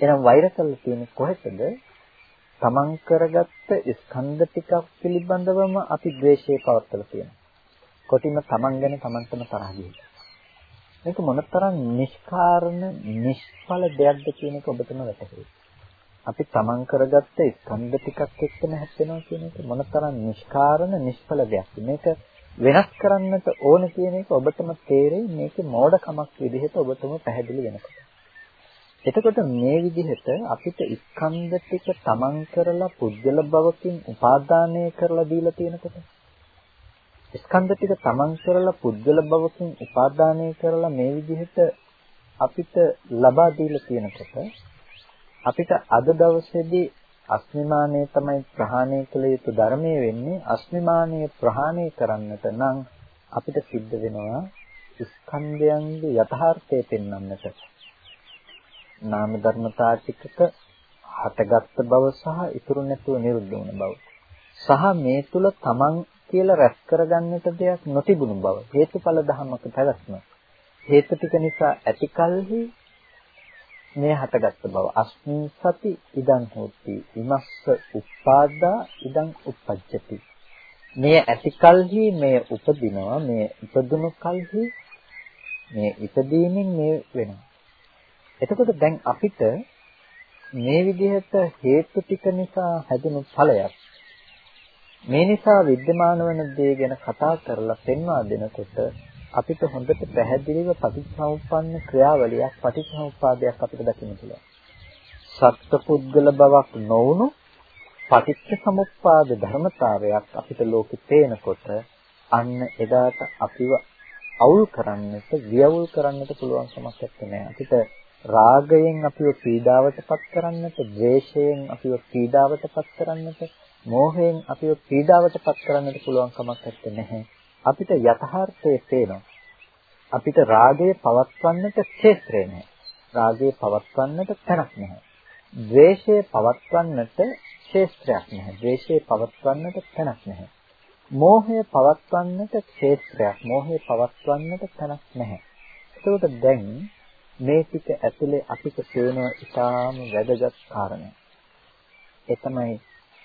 එහෙනම් වෛර කළා තියෙන්නේ කොහෙටද? තමන් කරගත්ත ස්කන්ධ ටිකක් පිළිබඳවම අපි ද්වේෂය පවත්වලා තියෙනවා. කොටිම තමන් ගැන තමන්ටම තරහ ගිහිල්ලා. මේක මොනතරම් නිෂ්කාරණ නිෂ්ඵල දෙයක්ද කියන එක ඔබටම වැටහෙයි. අපි තමන් කරගත්ත ස්කන්ධ ටිකක් එක්කම හැප්පෙනවා කියන එක මොනතරම් නිෂ්කාරණ නිෂ්ඵල දෙයක්ද. මේක වෙනස් කරන්නට ඕන කියන එක ඔබටම තේරෙයි මේකේ මෝඩකමක් විදිහට ඔබටම පැහැදිලි වෙනකොට. එතකොට මේ විදිහට අපිට ස්කන්ධ ටික තමන් කරලා පුද්ගල භවකින් උපාදානය කරලා දීලා තියෙනකොට ස්කන්ධ ටික තමන් කරලා පුද්ගල භවකින් උපාදානය කරලා මේ විදිහට අපිට ලබා දීලා තියෙනකොට අපිට අද දවසේදී අස්මිමානය තමයි ප්‍රහාණය කළ යුතු ධර්මයේ වෙන්නේ අස්මිමානය ප්‍රහාණය කරන්නට නම් අපිට සිද්ධ වෙනවා ස්කන්ධයන්ගේ යථාර්ථය පෙන්වන්නට නාම ධර්මතා ටිකක හටගත් බව සහ ඉතුරු නැතුව නිරුද්ධ වුණ බව. සහ මේ තුල තමන් කියලා රැස් කරගන්නට දෙයක් නොතිබුණු බව. හේතුඵල ධමක පැවැත්ම. හේතු ටික නිසා ඇතිකල්හි මේ හටගත් බව. අස්මින් සති ඉදං හෝති. ඉමස්ස උපාදා ඉදං uppajjati. මේ ඇතිකල්හි මේ උපදිනවා මේ ඉපදුණු කල්හි මේ ඉපදීමෙන් මේ වෙනවා. එතකොට දැන් අපිට මේ විදිහට හේතු ටික නිසා හැදුණු ඵලයක් මේ නිසා विद्यमान වෙන දේ ගැන කතා කරලා පෙන්වා දෙනකොට අපිට හොඳට පැහැදිලිව පටිච්චසමුප්පන්න ක්‍රියාවලියක් පටිච්චසමුප්පාදයක් අපිට දකින්න පුළුවන්. සත්පුද්ගල බවක් නොවුණු පටිච්චසමුප්පාද ධර්මතාවයක් අපිට ලෝකෙ පේනකොට අන්න එදාට අපිව අවුල් කරන්නට, වියවුල් කරන්නට පුළුවන් කමක් නැහැ. අපිට රාගයෙන් අපිව පීඩාවටපත් කරන්නට, ද්වේෂයෙන් අපිව පීඩාවටපත් කරන්නට, මෝහයෙන් අපිව පීඩාවටපත් කරන්නට පුළුවන් කමක් නැහැ. අපිට යථාර්ථයේ පේනවා. අපිට රාගය පවත්වන්නට ක්ෂේත්‍රය නැහැ. රාගය පවත්වන්නට තැනක් නැහැ. ද්වේෂය පවත්වන්නට ක්ෂේත්‍රයක් නැහැ. ද්වේෂය පවත්වන්නට තැනක් නැහැ. මෝහය පවත්වන්නට ක්ෂේත්‍රයක්, මෝහය පවත්වන්නට තැනක් නැහැ. ඒකට දැන් මේ ටික ඇතුලේ අපිට පේන ඉතාම වැදගත් කාරණයක්. ඒ තමයි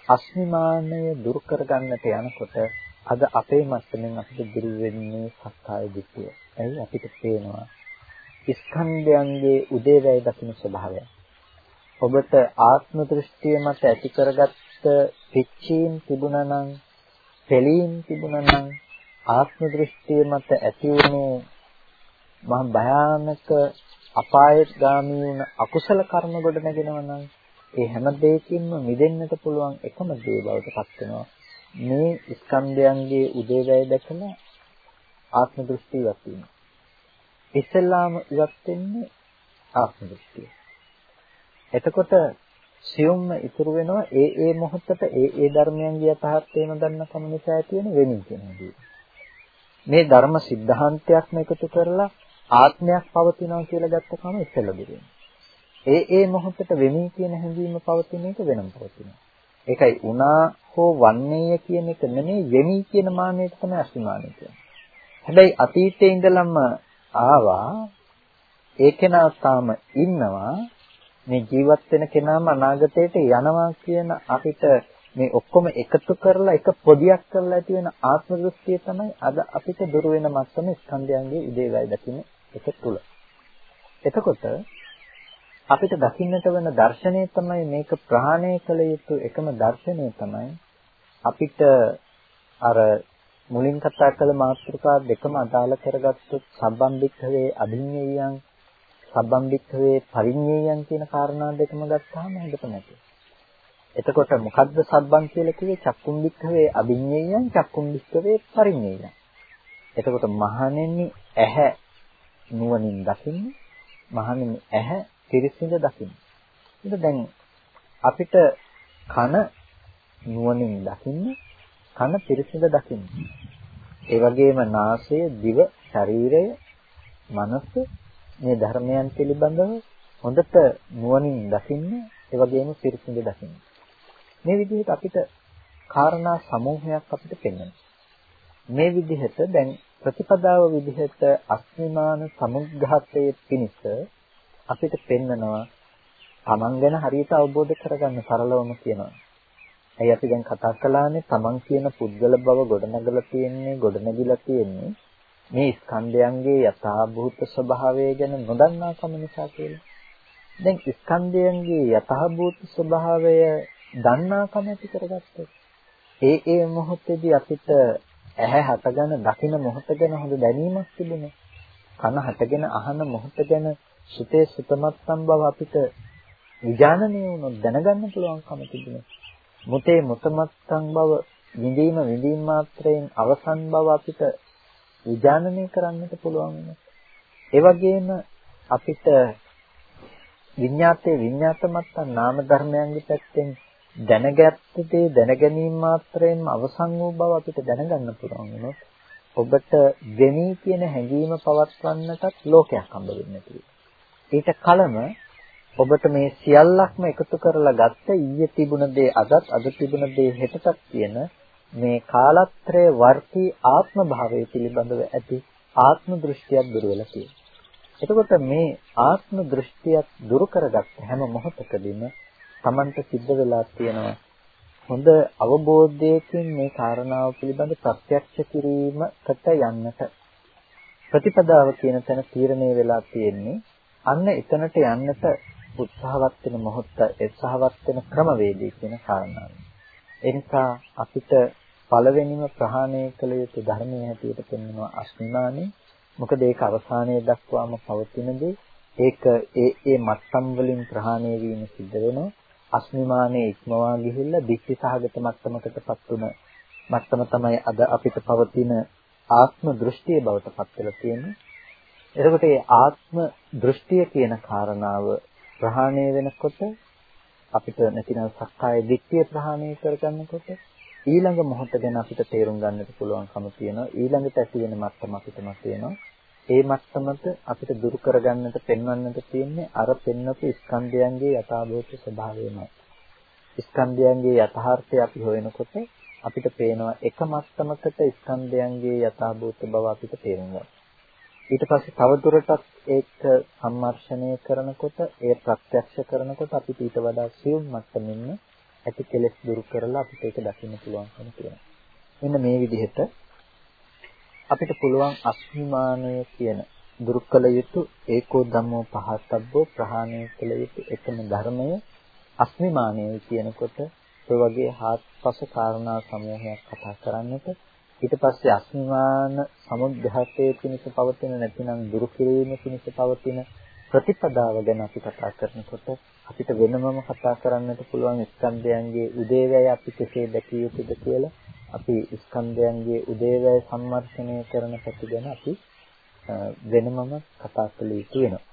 අස්මිමානය දුරු කරගන්නට යනකොට අද අපේ මත්තෙන් අපිට දුරු වෙන්නේ සක්කාය දිට්ඨිය. එයි අපිට පේනවා ස්කන්ධයන්ගේ උදේවැය දකින්න ස්වභාවය. ඔබට ආත්ම දෘෂ්ටිය මත ඇති කරගත්ත පිච්චීම් තිබුණා නම්, පෙළීම් තිබුණා නම් ආත්ම දෘෂ්ටිය මත ඇති වුණු මහා භයානක අපායගාමී වුණ අකුසල කර්ම ගොඩ නැගෙනවා නම් ඒ හැම දෙයකින්ම මිදෙන්නට පුළුවන් එකම දේ බවට පත් වෙනවා. මේ ස්කන්ධයන්ගේ උදේවැය දැකලා ආත්ම දෘෂ්ටි ඉවත් වීම. ඉස්සෙල්ලාම ඉවත් වෙන්නේ ආත්ම දෘෂ්ටිය. එතකොට සියුම්ම ඉතුරු වෙනවා ඒ ඒ මොහොතට ඒ ඒ ධර්මයන්ගේ යථාර්ථයම දන්න කම නිසා ඇති වෙන වෙමින් කියනදී. මේ ධර්ම સિદ્ધාන්තයක්ම එකතු කරලා ආත්මයක් පවතිනවා කියලා ගත්ත කම ඉස්සෙල්ලා දෙන්නේ. ඒ ඒ මොහොතට වෙමි කියන හැඟීම පවතින එක වෙනම පවතිනවා. ඒකයි උනා හෝ වන්නේය කියන එක නෙමෙයි වෙමි කියන මානෙට තමයි අස්මිමානය කියන්නේ. හැබැයි අතීතයේ ඉඳලම ආවා ඒ කෙනා තාම ඉන්නවා මේ ජීවත් වෙන කෙනාම අනාගතයට යනවා කියන අපිට මේ ඔක්කොම එකතු කරලා එක පොදියක් කරලා ඇති වෙන ආත්ම දෘෂ්ටිය තමයි අද අපිට දුර වෙන මත්තම ස්කන්ධයන්ගේ ඉදේවයි දකින්න එක තුල. එතකොට අපිට දකින්නට වෙන දර්ශනය තමයි මේක ප්‍රහාණය කළ යුතු එකම දර්ශනය තමයි අපිට අර මුලින් කතා කළ මාතෘකා දෙකම අදාළ කරගත්තොත් සම්බන්ධිකවේ අභිඤ්ඤයයන් සම්බන්ධිකවේ පරිඤ්ඤයයන් කියන කාරණා දෙකම ගත්තාම හොඳට නැති. එතකොට මොකද්ද සම්බන් කියලා කිව්වේ චක්කුම්බික්කවේ අභිඤ්ඤයයන් චක්කුම්බික්කවේ පරිඤ්ඤයයන්. එතකොට මහණෙනි ඇහැ නුවණින් දකින්න මහණෙනි ඇහැ පිරිසිඳ දකින්න. ඒක දැන් අපිට කන නුවණින් දකින්න කන පිරිසිඳ දකින්න. ඒ වගේම නාසය, දිව, ශරීරය, මනස මේ ධර්මයන් පිළිබඳව හොඳට නුවණින් දකින්න, ඒ වගේම පිරිසිඳ දකින්න. මේ විදිහට අපිට කාරණා සමූහයක් අපිට පෙන්වනවා. මේ විදිහට දැන් ප්‍රතිපදාව විදිහට අස්මිමාන සමුග්ඝාතයේ පිනිස අපිට පෙන්නනවා තමන් ගැන හරියට අවබෝධ කරගන්න සරලවම කියනවා. ඇයි අපි දැන් කතා කළානේ තමන් කියන පුද්ගල බව ගොඩනගලා තියෙන්නේ ගොඩනගිලා තියෙන්නේ මේ ස්කන්ධයන්ගේ යථාභූත ස්වභාවය ගැන නොදන්නාකම නිසා කියලා. දැන් ස්කන්ධයන්ගේ යථාභූත ස්වභාවය දන්නාකම ඇති කරගත්තොත් ඒ ඒ මොහොතේදී අපිට ඇහැ හටගෙන දකින මොහොත ගැන හොඳ දැනීමක් තිබුණේ. කන හටගෙන අහන මොහොත ගැන සුතේ සුතමත්සම් බව අපිට විඥානනය වුණොත් දැනගන්න පුළුවන්කම තිබුණා. මුතේ මුතමත්සම් බව විඳීම විඳීම මාත්‍රයෙන් අවසන් බව අපිට විඥානනය කරන්නට පුළුවන් වෙනවා. ඒ වගේම අපිට විඤ්ඤාතේ විඤ්ඤාතමත්ත නාම ධර්මයන්ගේ පැත්තෙන් දැනගත්ත දේ දැනගැනීම මාත්‍රයෙන්ම අවසන් වූ බව අපිට දැනගන්න පුළුවන් වෙනොත් ඔබට ගෙමී කියන හැඟීම පවත්වන්නටත් ලෝකයක් හම්බ වෙන්නේ ඊට කලම ඔබට මේ සියල්ලක්ම එකතු කරලා ගත්ත ඊයේ තිබුණ දේ අදත් අද තිබුණ දේ හෙටටත් කියන මේ කාලත්‍රය වර්ති ආත්ම භාවය පිළිබඳව ඇති ආත්ම දෘෂ්ටියක් දුර වෙලා තියෙනවා. එතකොට මේ ආත්ම දෘෂ්ටියක් දුරු කරගත්ත හැම මොහොතකදීම Tamanට සිද්ධ වෙලා තියෙනවා හොඳ අවබෝධයකින් මේ කාරණාව පිළිබඳ ප්‍රත්‍යක්ෂ කිරීමකට යන්නට ප්‍රතිපදාව කියන තැන තීරණය වෙලා තියෙන්නේ අන්න එතනට යන්නට උත්සාහවත් වෙන මොහොත උත්සාහවත් වෙන ක්‍රමවේදී කියන කාරණාව. ඒ නිසා අපිට පළවෙනිම ප්‍රහාණය කළ යුතු ධර්මයේ හැටියට පෙන්වනවා අස්මිමානේ. මොකද ඒක අවසානයේ දක්වාම පවතිනදී ඒක ඒ ඒ මට්ටම් වලින් ප්‍රහාණය වීම සිද්ධ වෙනවා. අස්මිමානේ ඉක්මවා ගිහිල්ලා දික්ටි සහගත මට්ටමකටපත් වුණ මට්ටම තමයි අද අපිට පවතින ආත්ම දෘෂ්ටිය බවට පත් වෙලා තියෙන්නේ. එතකොට මේ ආත්ම දෘෂ්ටිය කියන කාරණාව ප්‍රහාණය වෙනකොට අපිට නැතිනම් සක්කාය දිට්ඨිය ප්‍රහාණය කරගන්නකොට ඊළඟ මොහොත ගැන අපිට තේරුම් ගන්නට පුළුවන්කම තියෙනවා. ඊළඟට ඇති වෙන මට්ටම අපිටම තියෙනවා. ඒ මට්ටමට අපිට දුරු කරගන්නට පෙන්වන්නට තියෙන්නේ අර පෙන්වපු ස්කන්ධයන්ගේ යථාභූත ස්වභාවයමයි. ස්කන්ධයන්ගේ යථාර්ථය අපි හොයනකොට අපිට පේනවා එක මට්ටමකට ස්කන්ධයන්ගේ යථාභූත බව අපිට තේරුම් ගන්න. ඊට පස්සේ තවදුරටත් ඒක සම්මර්ෂණය කරනකොට ඒ ප්‍රත්‍යක්ෂ කරනකොට අපිට ඊට වඩා සියුම් මට්ටමින් ඇති කෙලෙස් දුරු කරලා අපිට ඒක දකින්න පුළුවන්කම තියෙනවා. මෙන්න මේ විදිහට අපිට පුළුවන් අස්මිමානය කියන දුරුකල යුතු ඒකෝ ධම්මෝ පහතබ්බෝ ප්‍රහාණය කළ යුතු එකම ධර්මය අස්මිමානය කියනකොට ඒ වගේ හාත්පස කාරණා සමූහයක් කතා කරන්නට ඊට පස්සේ අස්මිමාන සමුද්ධාතයේ පිණිස පවතින නැතිනම් දුරු කිරීම පිණිස පවතින ප්‍රතිපදාව ගැන අපි කතා කරනකොට අපිට වෙනමම කතා කරන්නට පුළුවන් ස්කන්ධයන්ගේ උදේවැය අපි කෙසේ දැකිය යුතුද කියලා අපි ස්කන්ධයන්ගේ උදේවැය සම්මර්ෂණය කරන පැති ගැන අපි වෙනමම කතා කළ යුතු වෙනවා.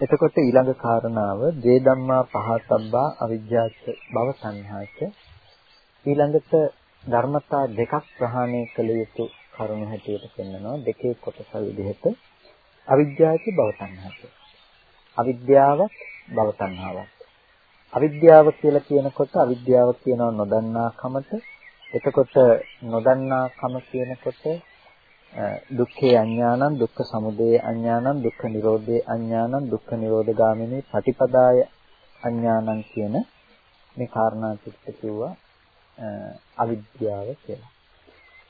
එතකොට ඊළඟ කාරණාව දේ ධම්මා පහතබ්බා අවිජ්ජාච භව සංහාච ඊළඟට ධර්මතා දෙකක් ප්‍රහාණය කළ යුතු කරුණු හැටියට පෙන්වනවා දෙකේ කොටස විදිහට අවිද්‍යාවයි භව තණ්හාව. අවිද්‍යාවක් භව තණ්හාවක්. අවිද්‍යාව කියලා කියනකොට අවිද්‍යාව කියනවා නොදන්නාකමට. එතකොට නොදන්නාකම කියනකොට දුක්ඛේ අඥානං දුක්ඛ සමුදය අඥානං දුක්ඛ නිරෝධේ අඥානං දුක්ඛ නිරෝධගාමිනී පටිපදාය අඥානං කියන මේ කාරණා ටික කිව්වා අවිද්‍යාව කියලා.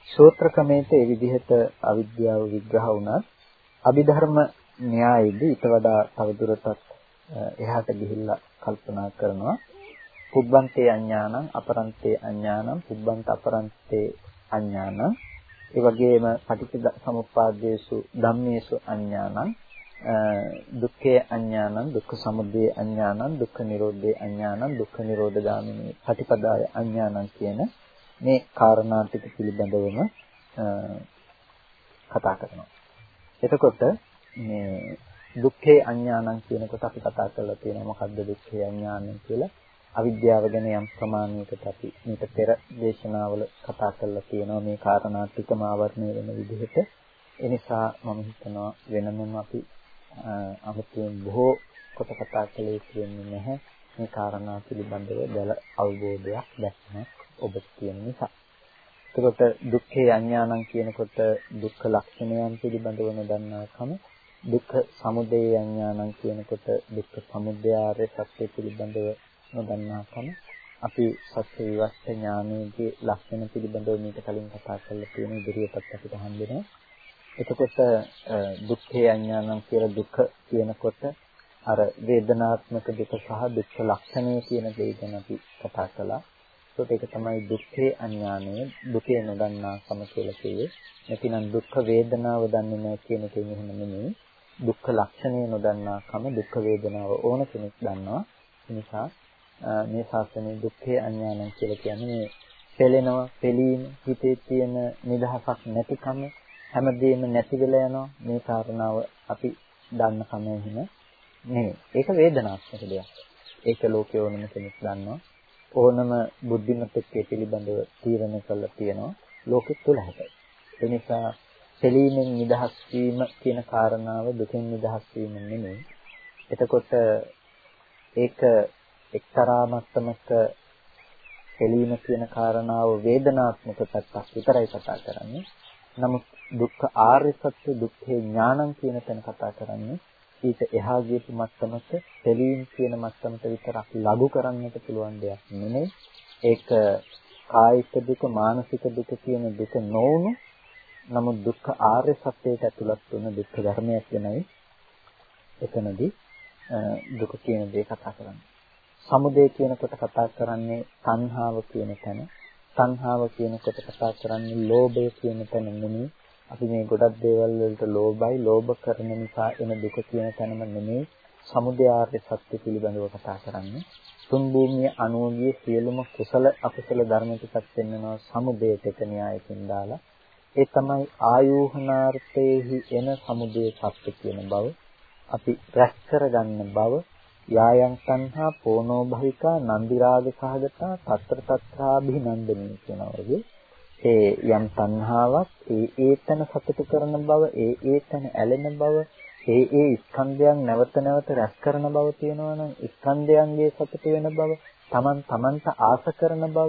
ශෝත්‍ර ක්‍රමයේ ඒ විදිහට අවිද්‍යාව විග්‍රහ වුණත් අභිධර්ම න්‍යායෙදී ඊට වඩා තවදුරටත් එහාට ගිහිල්ලා කල්පනා කරනවා. පුබ්බන්තේ අඥානං අපරන්තේ අඥානං පුබ්බන්ත අපරන්තේ අඥානං. ඒ වගේම පටිච්ච සමුප්පාදේසු ධම්මේසු අඥානං. දුක්ඛේ අඥානං දුක්ඛ සමුදය අඥානං දුක්ඛ නිරෝධේ අඥානං දුක්ඛ නිරෝධගාමිනී පටිපදාය අඥානං කියන මේ කාරණා ටික පිළිබඳවම කතා කරනවා. එතකොට මේ දුක්ඛේ අඥානං කියනකොට අපි කතා කරලා තියෙනවා මොකද්ද දුක්ඛේ අඥානං කියලා. අවිද්‍යාව ගැන යම් ප්‍රමාණයකට අපි මේක පෙර දේශනාවල කතා කරලා තියෙනවා මේ කාරණා ටිකම ආවරණය වෙන විදිහට. ඒ නිසා මම හිතනවා වෙනමම අපි අමුතුවෙන් බොහෝ කොට කතා කළේ කියන්නේ නැහැ. මේ කාරණා පිළිබඳව දැල අවබෝධයක් දැක්මක් ඔබට තියෙන නිසා. එතකොට දුක්ඛේ අඥානං කියනකොට දුක්ඛ ලක්ෂණයන් පිළිබඳව නොදන්නාකම දුක්ඛ සමුදය අඥානං කියනකොට දුක්ඛ සමුදය ආර්ය සත්‍ය පිළිබඳව නොදන්නාකම අපි සත්‍ය විවස්ත ඥානයේ ලක්ෂණ පිළිබඳව මේක කලින් කතා කරලා තියෙන ඉදිරියටත් අපිට හම්බ වෙනවා. එතකොට දුක්ඛේ අඥානං කියලා දුක කියනකොට අර වේදනාත්මක දුක සහ දුක්ඛ ලක්ෂණය කියන දේ ගැන අපි කතා කළා. ඒකට ඒක තමයි දුක්ඛේ අඥානය දුකේ නොදන්නා කම කියලා කියේ. නැතිනම් දුක්ඛ වේදනාව දන්නේ නැහැ කියන එකෙන් එහෙම නෙමෙයි. දුක්ඛ ලක්ෂණය නොදන්නා කම දුක්ඛ වේදනාව ඕන කෙනෙක් දන්නවා. ඒ නිසා මේ ශාස්ත්‍රයේ දුක්ඛේ අඥානං කියලා කියන්නේ මේ පෙළෙනවා, පෙළීම, හිතේ තියෙන නිදහසක් නැතිකම හැමදේම නැති වෙලා යනවා මේ කාරණාව අපි දන්න කම එහෙම නෙමෙයි. ඒක වේදනාත්මක දෙයක්. ඒක ලෝකයේ ඕනම කෙනෙක් දන්නවා. ඕනම බුද්ධිමත්ෙක් පිළිබඳව තීරණය කරලා තියෙනවා ලෝකෙ තුල හැටයි. ඒ නිසා සෙලීමෙන් නිදහස් වීම කියන කාරණාව දුකෙන් නිදහස් වීම නෙමෙයි. එතකොට ඒක එක්තරා මට්ටමක එළීම කියන කාරණාව වේදනාත්මක පැත්තක් විතරයි කතා කරන්නේ. නමුත් දුක්ඛ ආර්ය සත්‍ය දුක්ඛේ ඥානං කියන තැන කතා කරන්නේ ඊට එහා ගියපු මට්ටමක දෙවීම් කියන මට්ටමට විතරක් ලබු කරන්නට පුළුවන් දෙයක් නෙමෙයි. ඒක කායික දුක මානසික දුක කියන දුක නොවුණු නමුත් දුක්ඛ ආර්ය සත්‍යයට ඇතුළත් වෙන දුක්ඛ ධර්මයක් වෙනයි එතනදී දුක කියන දේ කතා කරන්නේ. සමුදය කියනකොට කතා කරන්නේ තණ්හාව කියන තැන. තණ්හාව කියනකොට කතා කරන්නේ ලෝභය කියන තැන නෙමෙයි. අපි මේ ගොඩක් දේවල් වලට ලෝභයි, ලෝභ කරන නිසා එන දුක කියන තැනම නෙමෙයි. සමුදය ආර්ය සත්‍ය පිළිබඳව කතා කරන්නේ. තුන් භූමිය අනුෝගිය සියලුම කුසල අකුසල ධර්ම ටිකක් වෙන්නනවා සමුදයට එක න්‍යායකින් දාලා. ඒ තමයි ආයෝහනාර්ථයේහි එන සමුදය සත්‍ය කියන බව. අපි රැස් කරගන්න බව යායන් සංහා පෝනෝ භවිකා නන්දි රාග සහගතා తත්‍ර తත්‍රාභිනන්දනී කියනවා වගේ. ඒ යම් සංහාවක් ඒ ඒතන සතුට කරන බව ඒ ඒතන ඇලෙන බව ඒ ඒ ස්කන්ධයන් නැවත නැවත රැස් කරන බව තියෙනවා නම් ස්කන්ධයන්ගේ සතුට වෙන බව Taman Tamanට ආස කරන බව.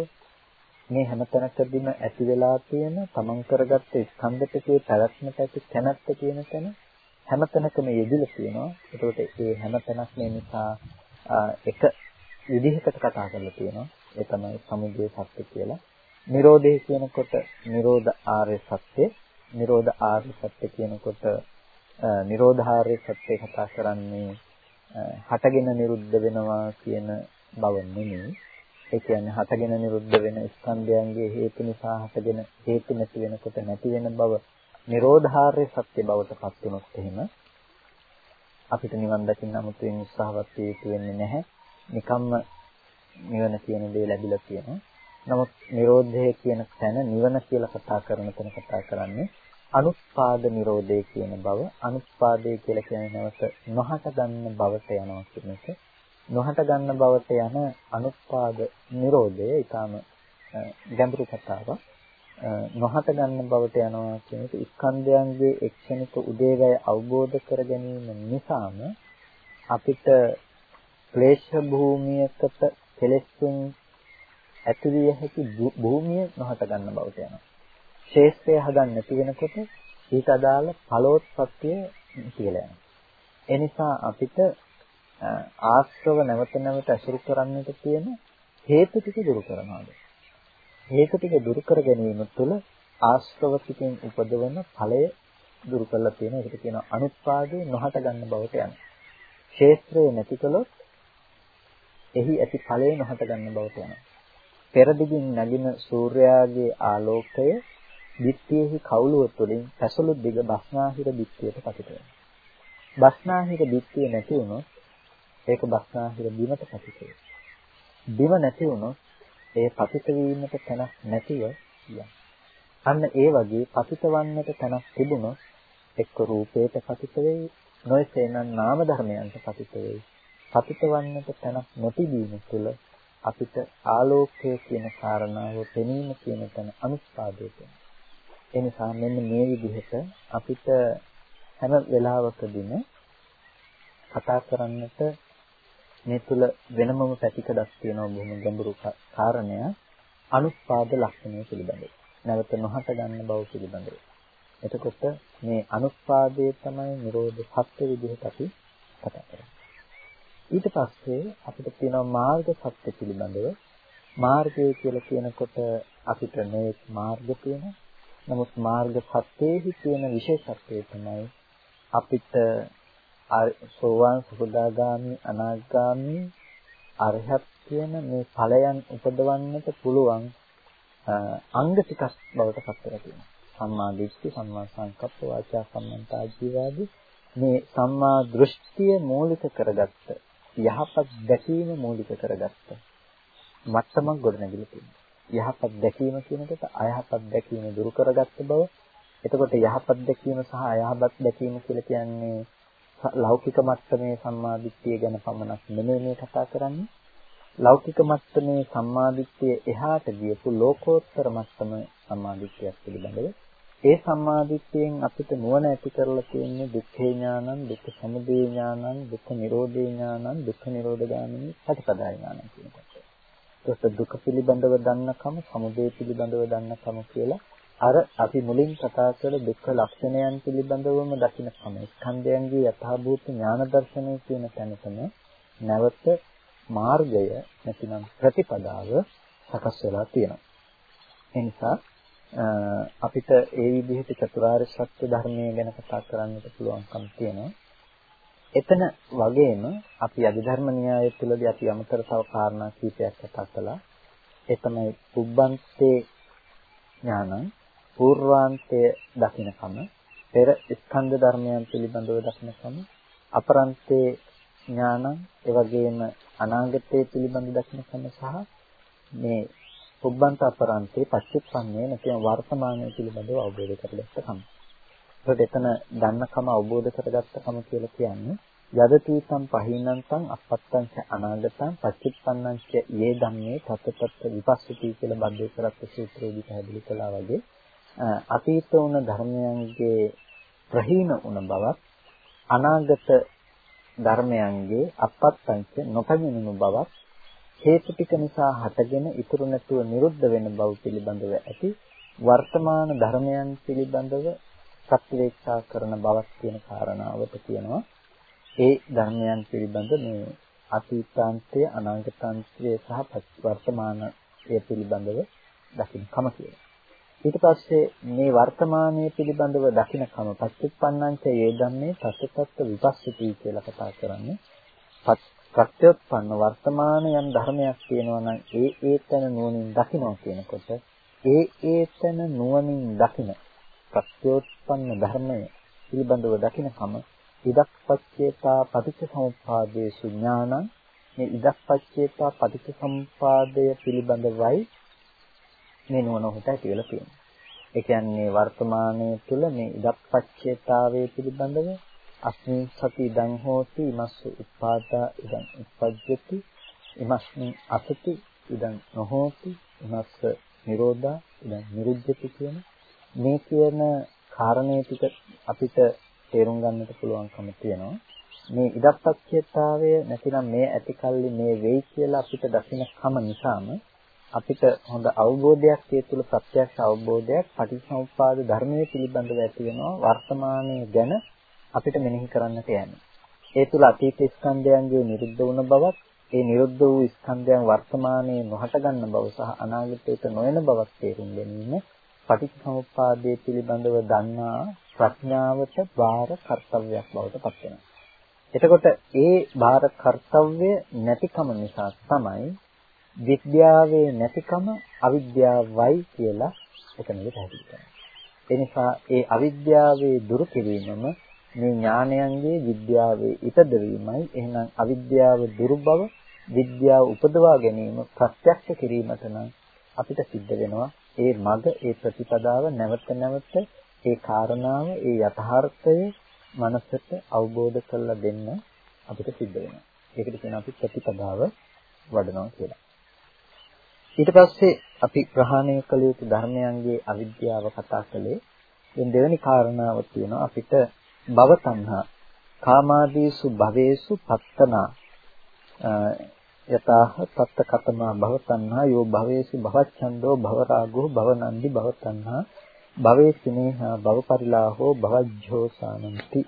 මේ හැමතැනකදීම ඇති වෙලා තියෙන Taman කරගත්ත ස්කන්ධ ටිකේ පැවැත්මට ඇති කැමැත්ත කියන තැන හැමතැනකම යෙදিলা තියෙනවා. ඒකට ඒ හැමතැනක් මේ නිසා එක විදිහකට කතා කරලා තියෙනවා. ඒ තමයි සමුදය සත්‍ය කියලා. නිරෝධය කියනකොට නිරෝධ ආර්ය සත්‍ය, නිරෝධ ආර්ය සත්‍ය කියනකොට නිරෝධාර්ය සත්‍ය කතා කරන්නේ හටගෙන නිරුද්ධ වෙනවා කියන බව නෙමෙයි. ඒ කියන්නේ හටගෙන නිරුද්ධ වෙන ස්කන්ධයන්ගේ හේතු නිසා හටගෙන හේතු නැති වෙනකොට නැති වෙන බව නිරෝධාර්ය සත්‍ය බවට පත් වුණොත් එහෙම අපිට නිවන් දකින්න 아무තෙන් උත්සාහවත් වෙන්නේ නැහැ. නිකම්ම නිවන කියන දේ ලැබිලා තියෙනවා. නමුත් නිරෝධය කියන තැන නිවන කියලා කතා කරන තැන කතා කරන්නේ අනුත්පාද නිරෝධය කියන බව. අනුත්පාදය කියලා කියන්නේ නැවත නොහට ගන්න බවට යනවා කියන එක. නොහට ගන්න බවට යන අනුත්පාද නිරෝධය ඊටාම ගැඹුරු කතාවක්. නොහත ගන්න බවට යනවා කියන එක ස්කන්ධයන්ගේ එක්ෂණික උදේවැය අවබෝධ කර ගැනීම නිසාම අපිට ක්ලේශ භූමියකට කෙලෙස්ුන් ඇතිවිය හැකි භූමිය නොහත ගන්න බවට යනවා. ශේෂ්ත්‍රය හදන්න නැති වෙනකොට ඊට අදාළ ඵලෝත්පත්තිය කියලා යනවා. ඒ නිසා අපිට ආශ්‍රව නැවත නැවත අසුරු කරන්නට තියෙන හේතු ටික දුරු කරනවා. මේක ටික දුරු කර ගැනීම තුළ ආශ්‍රව ටිකෙන් උපදවන ඵලය දුරු කරලා තියෙන එකට කියනවා අනුත්පාදේ නොහට ගන්න බවට යන. ක්ෂේත්‍රය නැති කළොත් එහි ඇති ඵලය නොහට ගන්න බවට යනවා. පෙර දිගින් නැගින සූර්යාගේ ආලෝකය දිට්ඨියෙහි කවුළුව තුළින් පැසළු දිග බස්නාහිර දිට්ඨියට පතිත වෙනවා. බස්නාහිර දිට්ඨිය නැති වුණොත් ඒක බස්නාහිර බිමට පතිත වෙනවා. බිම නැති වුණොත් ඒ පතිත වීමට තැනක් නැතිව යනවා. අන්න ඒ වගේ පතිත වන්නට තැනක් තිබුණොත් එක්ක රූපයට පතිත වෙයි, නොයසේනම් නාම ධර්මයන්ට පතිත වෙයි. පතිත වන්නට තැනක් නොතිබීම තුළ අපිට ආලෝකය කියන කාරණාව පෙනීම කියන තැන අනුස්පාදයට ඒ නිසා මෙන්න මේ විදිහට අපිට හැම වෙලාවකදීම කතා කරන්නට මේ තුල වෙනමම පැතිකඩක් තියෙනවා බොහොම ගැඹුරු කාරණය අනුත්පාද ලක්ෂණය පිළිබඳව. නැවත නොහට ගන්න බව පිළිබඳව. එතකොට මේ අනුත්පාදයේ තමයි Nirodha සත්‍ය විදිහට අපි කතා කරන්නේ. ඊට පස්සේ අපිට තියෙනවා මාර්ග සත්‍ය පිළිබඳව. මාර්ගය කියලා කියනකොට අපිට මේ මාර්ග තියෙනවා. නමුත් මාර්ග සත්‍යයේ තියෙන විශේෂත්වය තමයි අපිට සෝවාන් සුගදාගාමි අනාගාමි අරහත් කියන මේ ඵලයන් උපදවන්නට පුළුවන් අංග ටිකක් බවට පත් කරලා තියෙනවා. සම්මා දිට්ඨි, සම්මා සංකප්ප, වාචා සම්මන්තා ජීවාදී මේ සම්මා දෘෂ්ටිය මූලික කරගත්ත යහපත් දැකීම මූලික කරගත්ත මට්ටමක් ගොඩනැගිලා තියෙනවා. යහපත් දැකීම කියනකොට අයහපත් දැකීම දුරු කරගත්ත බව. එතකොට යහපත් දැකීම සහ අයහපත් දැකීම කියලා කියන්නේ ලෞකික මට්ටමේ සම්මාදිට්ඨිය ගැන පමණක් නෙමෙයි මේ කතා කරන්නේ. ලෞකික මට්ටමේ සම්මාදිට්ඨිය එහාට ගියපු ලෝකෝත්තර මට්ටම සම්මාදිට්ඨියක් පිළිබඳව ඒ සම්මාදිට්ඨියෙන් අපිට නුවණ ඇති කරලා තියෙන්නේ දුක්ඛේ ඥානං, දුක්ඛ සමුදය ඥානං, දුක්ඛ නිරෝධේ ඥානං, දුක්ඛ නිරෝධ ගාමිනී ප්‍රතිපදා ඥානං කියන එක. ඒක දුක පිළිබඳව දන්නකම, සමුදය පිළිබඳව දන්නකම කියලා අර අපි මුලින් කතා කළ දුක්ඛ ලක්ෂණයන් පිළිබඳවම දකින්නකම ස්කන්ධයන්ගේ යථාභූත ඥාන දර්ශනය කියන තැනතම නැවත මාර්ගය නැතිනම් ප්‍රතිපදාව සකස් වෙලා තියෙනවා. ඒ නිසා අපිට ඒ විදිහට චතුරාර්ය සත්‍ය ධර්මය ගැන කතා කරන්නට පුළුවන්කම තියෙනවා. එතන වගේම අපි අධිධර්ම න්‍යාය තුළදී අපි අමතර තව කාරණා කීපයක් කතා කළා. ඒ තමයි පුබ්බන්තේ ඥානං పూర్වාන්තය දකින්නකම පෙර ස්කන්ධ ධර්මයන් පිළිබඳව දකින්නකම අපරන්තේ ඥානං ඒ වගේම අනාගතයේ පිළිබඳ දකින්නකම සහ මේ පුබ්බන්ත අපරන්තේ පච්චුප්පන්නේ නැත්නම් වර්තමානයේ පිළිබඳව අවබෝධ කරගත්තකම. ඒකට එතන දන්නකම අවබෝධ කරගත්තකම කියලා කියන්නේ යදතීතම් පහිනන්තං අපත්තං ච අනාගතං පච්චුප්පන්නං ච යේ ධම්මේ තතතත් විපස්සති කියලා බද්දේ කරත් සූත්‍රයේදී පැහැදිලි කළා වගේ අතීත වුණ ධර්මයන්ගේ ප්‍රහීන වුණ බවත් අනාගත ධර්මයන්ගේ අපත්තංච නොපැමිණුණු බවත් හේතු ටික නිසා හටගෙන ඉතුරු නැතුව නිරුද්ධ වෙන බව පිළිබඳව ඇති වර්තමාන ධර්මයන් පිළිබඳව සත්‍යවේක්ෂා කරන බවක් කියන කාරණාවට කියනවා ඒ ධර්මයන් පිළිබඳ මේ අතීතාන්තය අනාගතාන්තය සහ වර්තමානය පිළිබඳව දකින්නකම කියලා. ඊට පස්සේ මේ වර්තමානයේ පිළිබඳව දකින්නකම පච්චුප්පන්නංච යේ ධම්මේ පස්සත්ත්ව විපස්සති කියලා කතා කරන්නේ. ප්‍රත්‍යෝත්පන්න වර්තමාන යම් ධර්මයක් තියෙනවා නම් ඒ ඒතන නුවණින් දකිනවා කියනකොට ඒ ඒතන නුවණින් දකින ප්‍රත්‍යෝත්පන්න ධර්මය පිළිබඳව දකිනකම ඉදක්පච්චේතා පටිච්ච සමුප්පාදේසු ඥානං මේ ඉදක්පච්චේතා පටිච්ච සමුප්පාදය පිළිබඳවයි මේ නුවණ ඔහුට ඇති වෙලා තියෙනවා. ඒ කියන්නේ වර්තමානයේ තුල මේ ඉදප්පච්චේතාවයේ පිළිබඳව අස්මින් සති ඉදං හෝති ඉමස්ස උපාදා ඉදං උපජ්ජති ඉමස්මින් අසති ඉදං නොහෝති ඉමස්ස නිරෝධා ඉදං නිරුද්ධති කියන මේ කියන කාරණේ ටික අපිට තේරුම් ගන්නට පුළුවන්කම තියෙනවා. මේ ඉදප්පච්චේතාවය නැතිනම් මේ ඇතිකල්ලි මේ වෙයි කියලා අපිට දකින්න කම නිසාම අපිට හොඳ අවබෝධයක් ඒ තුළ ප්‍රත්‍යක්ෂ අවබෝධයක් පටිච්චසමුප්පාද ධර්මයේ පිළිබඳව ඇති වෙනවා වර්තමානයේ ගැන අපිට මෙනෙහි කරන්නට යන්නේ. ඒ තුළ අතීත ස්කන්ධයන්ගේ නිරුද්ධ වුණ බවත් ඒ නිරුද්ධ වූ ස්කන්ධයන් වර්තමානයේ නොහට ගන්න බව සහ අනාගතයට නොයන බවක් තේරුම් ගැනීම පටිච්චසමුප්පාදයේ පිළිබඳව දන්නා ප්‍රඥාවට බාර කර්තව්‍යයක් බවට පත් වෙනවා. එතකොට ඒ බාර කර්තව්‍ය නැතිකම නිසා තමයි විද්‍යාවේ නැතිකම අවිද්‍යාවයි කියලා එතනදී පැහැදිලි කරනවා. ඒ නිසා ඒ අවිද්‍යාවේ දුරු කිරීමම මේ ඥානයන්ගේ විද්‍යාවේ ඉපදවීමයි. එහෙනම් අවිද්‍යාව දුරු බව විද්‍යාව උපදවා ගැනීම ප්‍රත්‍යක්ෂ කිරීමට නම් අපිට සිද්ධ වෙනවා ඒ මඟ ඒ ප්‍රතිපදාව නැවත නැවත ඒ කාරණාව ඒ යථාර්ථය මනසට අවබෝධ කරලා දෙන්න අපිට සිද්ධ වෙනවා. ඒකට කියන අපි ප්‍රතිපදාව වඩනවා කියලා. ඊට පස්සේ අපි ප්‍රහාණය කළ යුතු ධර්මයන්ගේ අවිද්‍යාව කතා කළේ. දැන් දෙවෙනි කාරණාව තියෙනවා අපිට භව තණ්හා. කාමාදීසු භවේසු පත්තනා. යතාහ තත්ත කතමා භව තණ්හා යෝ භවේසු භවච්ඡන්தோ භවරාගෝ භවනන්දි භව තණ්හා භවේ සිනේහා භව පරිලාහෝ භවජ්ජෝසානಂತಿ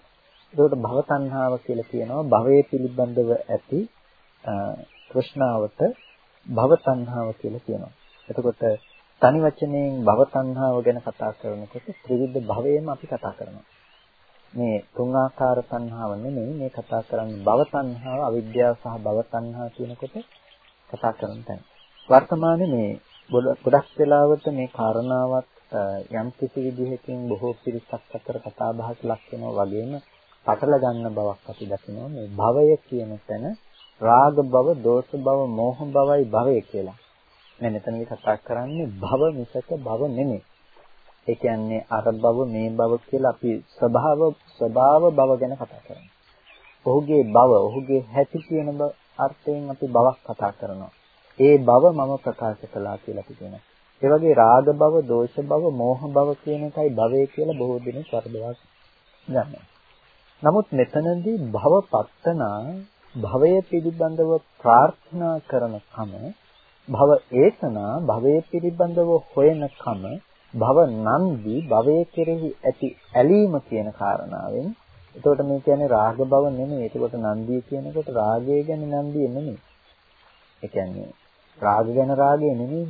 ඒකට භව තණ්හාව කියලා කියනවා භවයේ පිළිබඳව ඇති තෘෂ්ණාවට භව තණ්හාව කියලා කියනවා. එතකොට තනි වචනයෙන් භව තණ්හාව ගැන කතා කරනකොට ත්‍රිවිධ භවයේම අපි කතා කරනවා. මේ තුන් ආකාර තණ්හාව නෙමෙයි මේ කතා කරන්නේ භව තණ්හාව, අවිද්‍යාව සහ භව තණ්හා කියනකොට කතා කරන තැන. වර්තමානයේ මේ ගොඩක් වෙලාවට මේ කාරණාවත් යම් කිසි විදිහකින් බොහෝ පිරිසක් අතර කතා බහට ලක් වෙනවා වගේම පටල ගන්න බවක් අපි දකිනවා මේ භවය කියන තැන රාග භව, දෝෂ භව, මෝහ භවයි භවය කියලා. මේ මෙතනදි කතා කරන්නේ භව මිසක භව නෙමෙයි. ඒ කියන්නේ අර භව මේ භව කියලා අපි ස්වභාව ස්වභාව භව ගැන කතා කරනවා. ඔහුගේ භව, ඔහුගේ හැටි කියන අර්ථයෙන් අපි භවක් කතා කරනවා. ඒ භව මම ප්‍රකාශ කළා කියලා අපි කියනවා. ඒ වගේ රාග භව, දෝෂ භව, මෝහ භව කියන එකයි භවය කියලා බොහෝ දෙනෙක් වරදවා ගන්නවා. නමුත් මෙතනදී භව පත්තනා භවය පිළිබඳව ප්‍රාර්ථනා කරන කම භව ඒතනා භවය පිළිබඳව හොයන කම භව නන්දි භවයේ කෙරෙහි ඇති ඇලීම කියන කාරණාවෙන් එතකොට මේ කියන්නේ රාග භව නෙමෙයි. එතකොට නන්දිය කියනකොට රාගය ගැන නන්දිය නෙමෙයි. ඒ කියන්නේ රාග ගැන රාගය නෙමෙයි.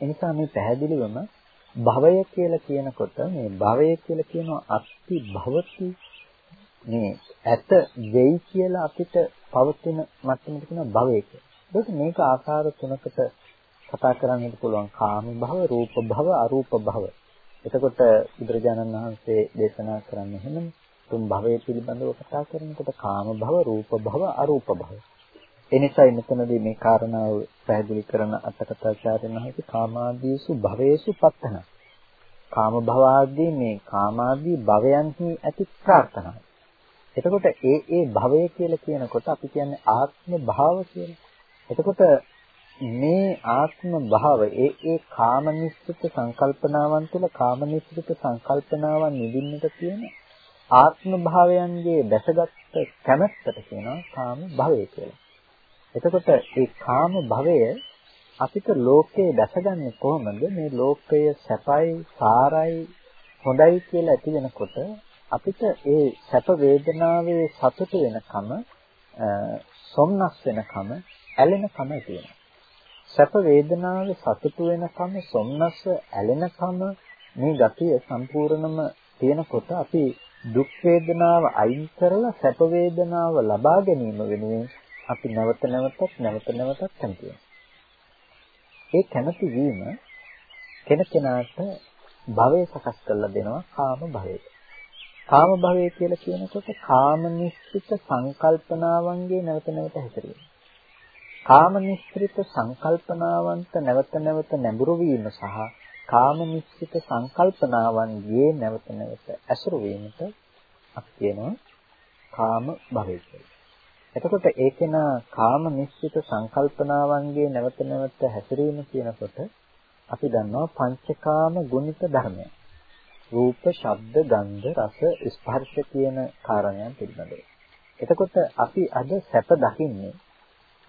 ඒ නිසා මේ පැහැදිලිවම භවය කියලා කියනකොට මේ භවය කියලා කියනවා අස්ති භවති මේ ඇත වෙයි කියලා අපිට පවතින මට්ටමට කියන භවය කියලා. ඒක මේක ආකාර තුනකට කතා කරන්නත් පුළුවන් කාම භව, රූප භව, අරූප භව. එතකොට බුදුරජාණන් වහන්සේ දේශනා කරන්නේ එහෙමනේ. තුන් භවය පිළිබඳව කතා කරනකොට කාම භව, රූප භව, අරූප භව. එනිසායි මෙතනදී මේ කාරණාව පැහැදිලි කරන අටකථාචාර්යන් වහන්සේ කාමාදීසු භවේසු පත්තන. කාම භව ආදී මේ කාමාදී භවයන්හි ඇති ප්‍රාර්ථනාව. එතකොට ඒ ඒ භවය කියලා කියනකොට අපි කියන්නේ ආත්ම භාව කියලා. එතකොට මේ ආත්ම භාව ඒ ඒ කාමනිශ්චිත සංකල්පනාවන් තුළ කාමනිශ්චිත සංකල්පනාවන් නිදින්නට තියෙන ආත්ම භාවයන්ගේ දැසගත් කැමැත්තට කියනවා කාම භවය කියලා. එතකොට මේ කාම භවය අපිට ලෝකේ දැසගන්නේ කොහොමද? මේ ලෝකය සැපයි, සාරයි, හොඳයි කියලා ඇති වෙනකොට අපිට ඒ සැප වේදනාවේ සතුට වෙනකම සොම්නස් වෙනකම ඇලෙනකම තියෙනවා. සැප වේදනාවේ සතුටු වෙනකම සොම්නස ඇලෙනකම මේ ගතිය සම්පූර්ණම තියෙනකොට අපි දුක් වේදනාව අයින් කරලා සැප වේදනාව ලබා ගැනීම වෙනුවෙන් අපි නැවත නැවතත් නැවත නැවතත් කැමති ඒ කැමති වීම කෙනකෙනාට භවය සකස් කරලා දෙනවා කාම භවයට. කාම භවය කියලා කියනකොට කාම නිශ්චිත සංකල්පනාවන්ගේ නැවත නැවත හැසිරීම. කාම නිශ්චිත සංකල්පනාවන්ට නැවත නැවත නැඹුරු වීම සහ කාම නිශ්චිත සංකල්පනාවන්ගේ නැවත නැවත ඇසුරු වීමට අපි කියනවා කාම භවය කියලා. එතකොට ඒකේන කාම නිශ්චිත සංකල්පනාවන්ගේ නැවත නැවත හැසිරීම කියනකොට අපි දන්නවා පංචකාම ගුණිත ධර්මය. රූප, ශබ්ද, ගන්ධ, රස, ස්පර්ශ කියන කාරණයන් පිළිබඳව. එතකොට අපි අද සැප දකින්නේ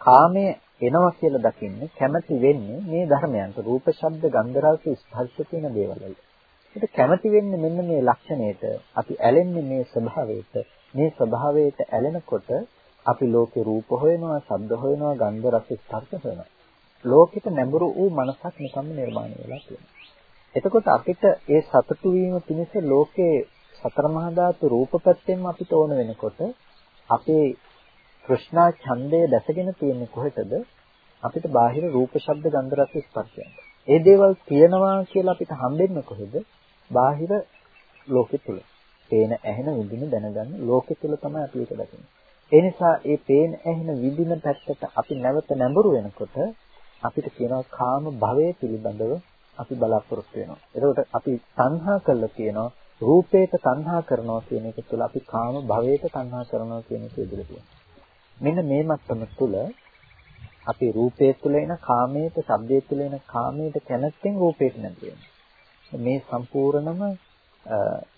කාමයේ එනවා කියලා දකින්නේ කැමැති වෙන්නේ මේ ධර්මයන්ට රූප ශබ්ද ගන්ධ රස ස්පර්ශ කියන දේවල් වලට. ඒක කැමැති වෙන්නේ මෙන්න මේ ලක්ෂණයට. අපි ඇලෙන්නේ මේ ස්වභාවයට. මේ ස්වභාවයට ඇලෙනකොට අපි ලෝකේ රූප හොයනවා, ශබ්ද හොයනවා, ගන්ධ රස ස්පර්ශ හොයනවා. ලෝකෙට නැඹුරු වූ මනසක් නිකම්ම නිර්මාණය වෙලා තියෙනවා. එතකොට අපිට ඒ සතුටු වීම පිණිස ලෝකේ සතර මහා ධාතු රූපපත්‍යෙන්ම අපිට ඕන වෙනකොට අපේ કૃષ્ණා ඡන්දය දැසගෙන තියෙන්නේ කොහෙටද? අපිට බාහිර රූප, ශබ්ද, ගන්ධ, රස, ස්පර්ශයන්. ඒ දේවල් තියෙනවා කියලා අපිට හම්බෙන්නේ කොහෙද? බාහිර ලෝකෙ තුල. පේන, ඇහෙන, විඳින, දැනගන්න ලෝකෙ තුල තමයි අපි ඒක දකින්නේ. ඒ නිසා මේ පේන, ඇහෙන, විඳින පැත්තට අපි නැවත නැඹුරු වෙනකොට අපිට කියනවා කාම භවයේ පිළිබඳව අපි බලාපොරොත්තු වෙනවා. එතකොට අපි තණ්හා කළා කියනවා රූපේට තණ්හා කරනවා කියන එක තුළ අපි කාම භවයට තණ්හා කරනවා කියන එක ඉදිරියට තියෙනවා. මෙන්න මේ මට්ටම තුළ අපි රූපයේ තුල එන කාමයට, ශබ්දයේ තුල එන කාමයට කැමැත්තෙන් රූපයට නැති මේ සම්පූර්ණම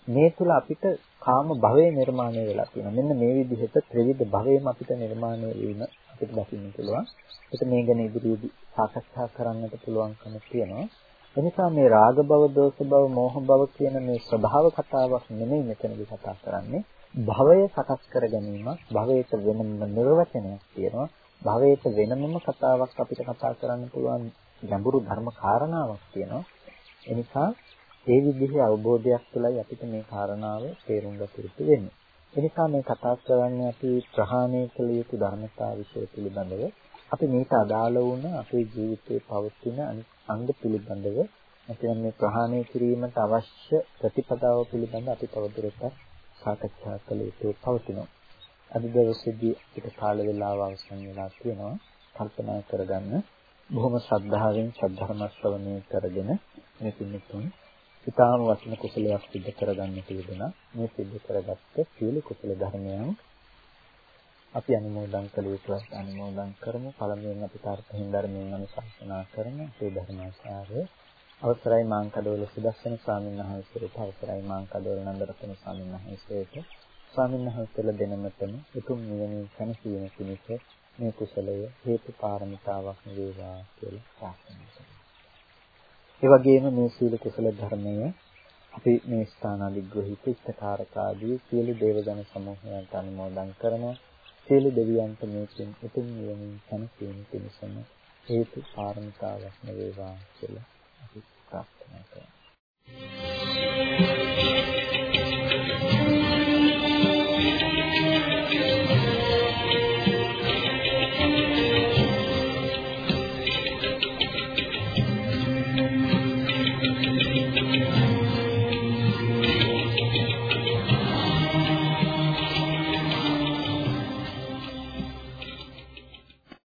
මේ තුල අපිට කාම භවය නිර්මාණය වෙලා තියෙනවා. මෙන්න මේ විදිහට ත්‍රිවිධ භවයම අපිට නිර්මාණය වීම අපිට දකින්න පුළුවන්. ඒක මේ ගැන ඉදිරියේදී සාකච්ඡා කරන්නට පුළුවන්කම තියෙනවා. එනිසා මේ රාග භව, දෝෂ භව, මෝහ භව කියන මේ ස්වභාව කතාවක් නෙමෙයි මෙතනදී කතා කරන්නේ. භවය සකස් කර ගැනීමක් භවයට වෙනම නිර්වචනයක් තියෙනවා. භවයට වෙනමම කතාවක් අපිට කතා කරන්න පුළුවන් ගැඹුරු ධර්ම කාරණාවක් තියෙනවා. ඒ නිසා ඒ විදිහේ අවබෝධයක් තුළයි අපිට මේ කාරණාව තේරුම් ගත යුතු වෙන්නේ. ඒ නිසා මේ කතා කරන්නේ අපි ප්‍රහාණය කළ යුතු ධර්මතා විශ්ය පිළිබඳව. අපි මේට අදාළ වුණ අපේ ජීවිතයේ පවතින අංග පිළිබඳව නැත්නම් මේ ප්‍රහාණය කිරීමට අවශ්‍ය ප්‍රතිපදාව පිළිබඳව අපි තවදුරටත් සාකච්ඡා කළ යුතු පවතිනවා. අද දවසේදී අපිට කාල වේලාව අවසන් වෙලා තියෙනවා. කල්පනා කරගන්න බොහොම ශ්‍රද්ධාවෙන් ශ්‍රද්ධර්ම ශ්‍රවණය කරගෙන මේ පින්තුන් ඊටාම වටින කුසලයක් සිද්ධ කරගන්න තියදුනා. මේ සිද්ධ කරගත්ත සියලු කුසල ධර්මයන් අපි අනුමෝදන් කළ යුතු අනුමෝදන් කරමු. පළමුවෙන් අපි තාර්ථහින් ධර්මයෙන් අනුශාසනා කරන අපේ ධර්මාචාර්ය අවසරයි මාංකඩවල සුදස්සන ස්වාමීන් වහන්සේට අවසරයි මාංකඩවල නන්දරතන ස්වාමීන් වහන්සේට ස්වාමීන් වහන්සේලා දෙනමතම උතුම් නිවනින් සැනසීම පිණිස මේ කුසලය හේතු පාරමිතාවක් වේවා කියලා ප්‍රාර්ථනා කරනවා. ඒ වගේම මේ සීල කුසල ධර්මය අපි මේ ස්ථානාදිග්‍රහිත ඉෂ්ඨකාරකාදී සියලු දේවගණ සමූහයන්ට අනුමෝදන් කරනවා. සියලු දෙවියන්ට මේ පින් උතුම් නිවනින් සැනසීම පිණිසම හේතු පාරමිතාවක් වේවා කියලා අපි ප්‍රාර්ථනා කරනවා.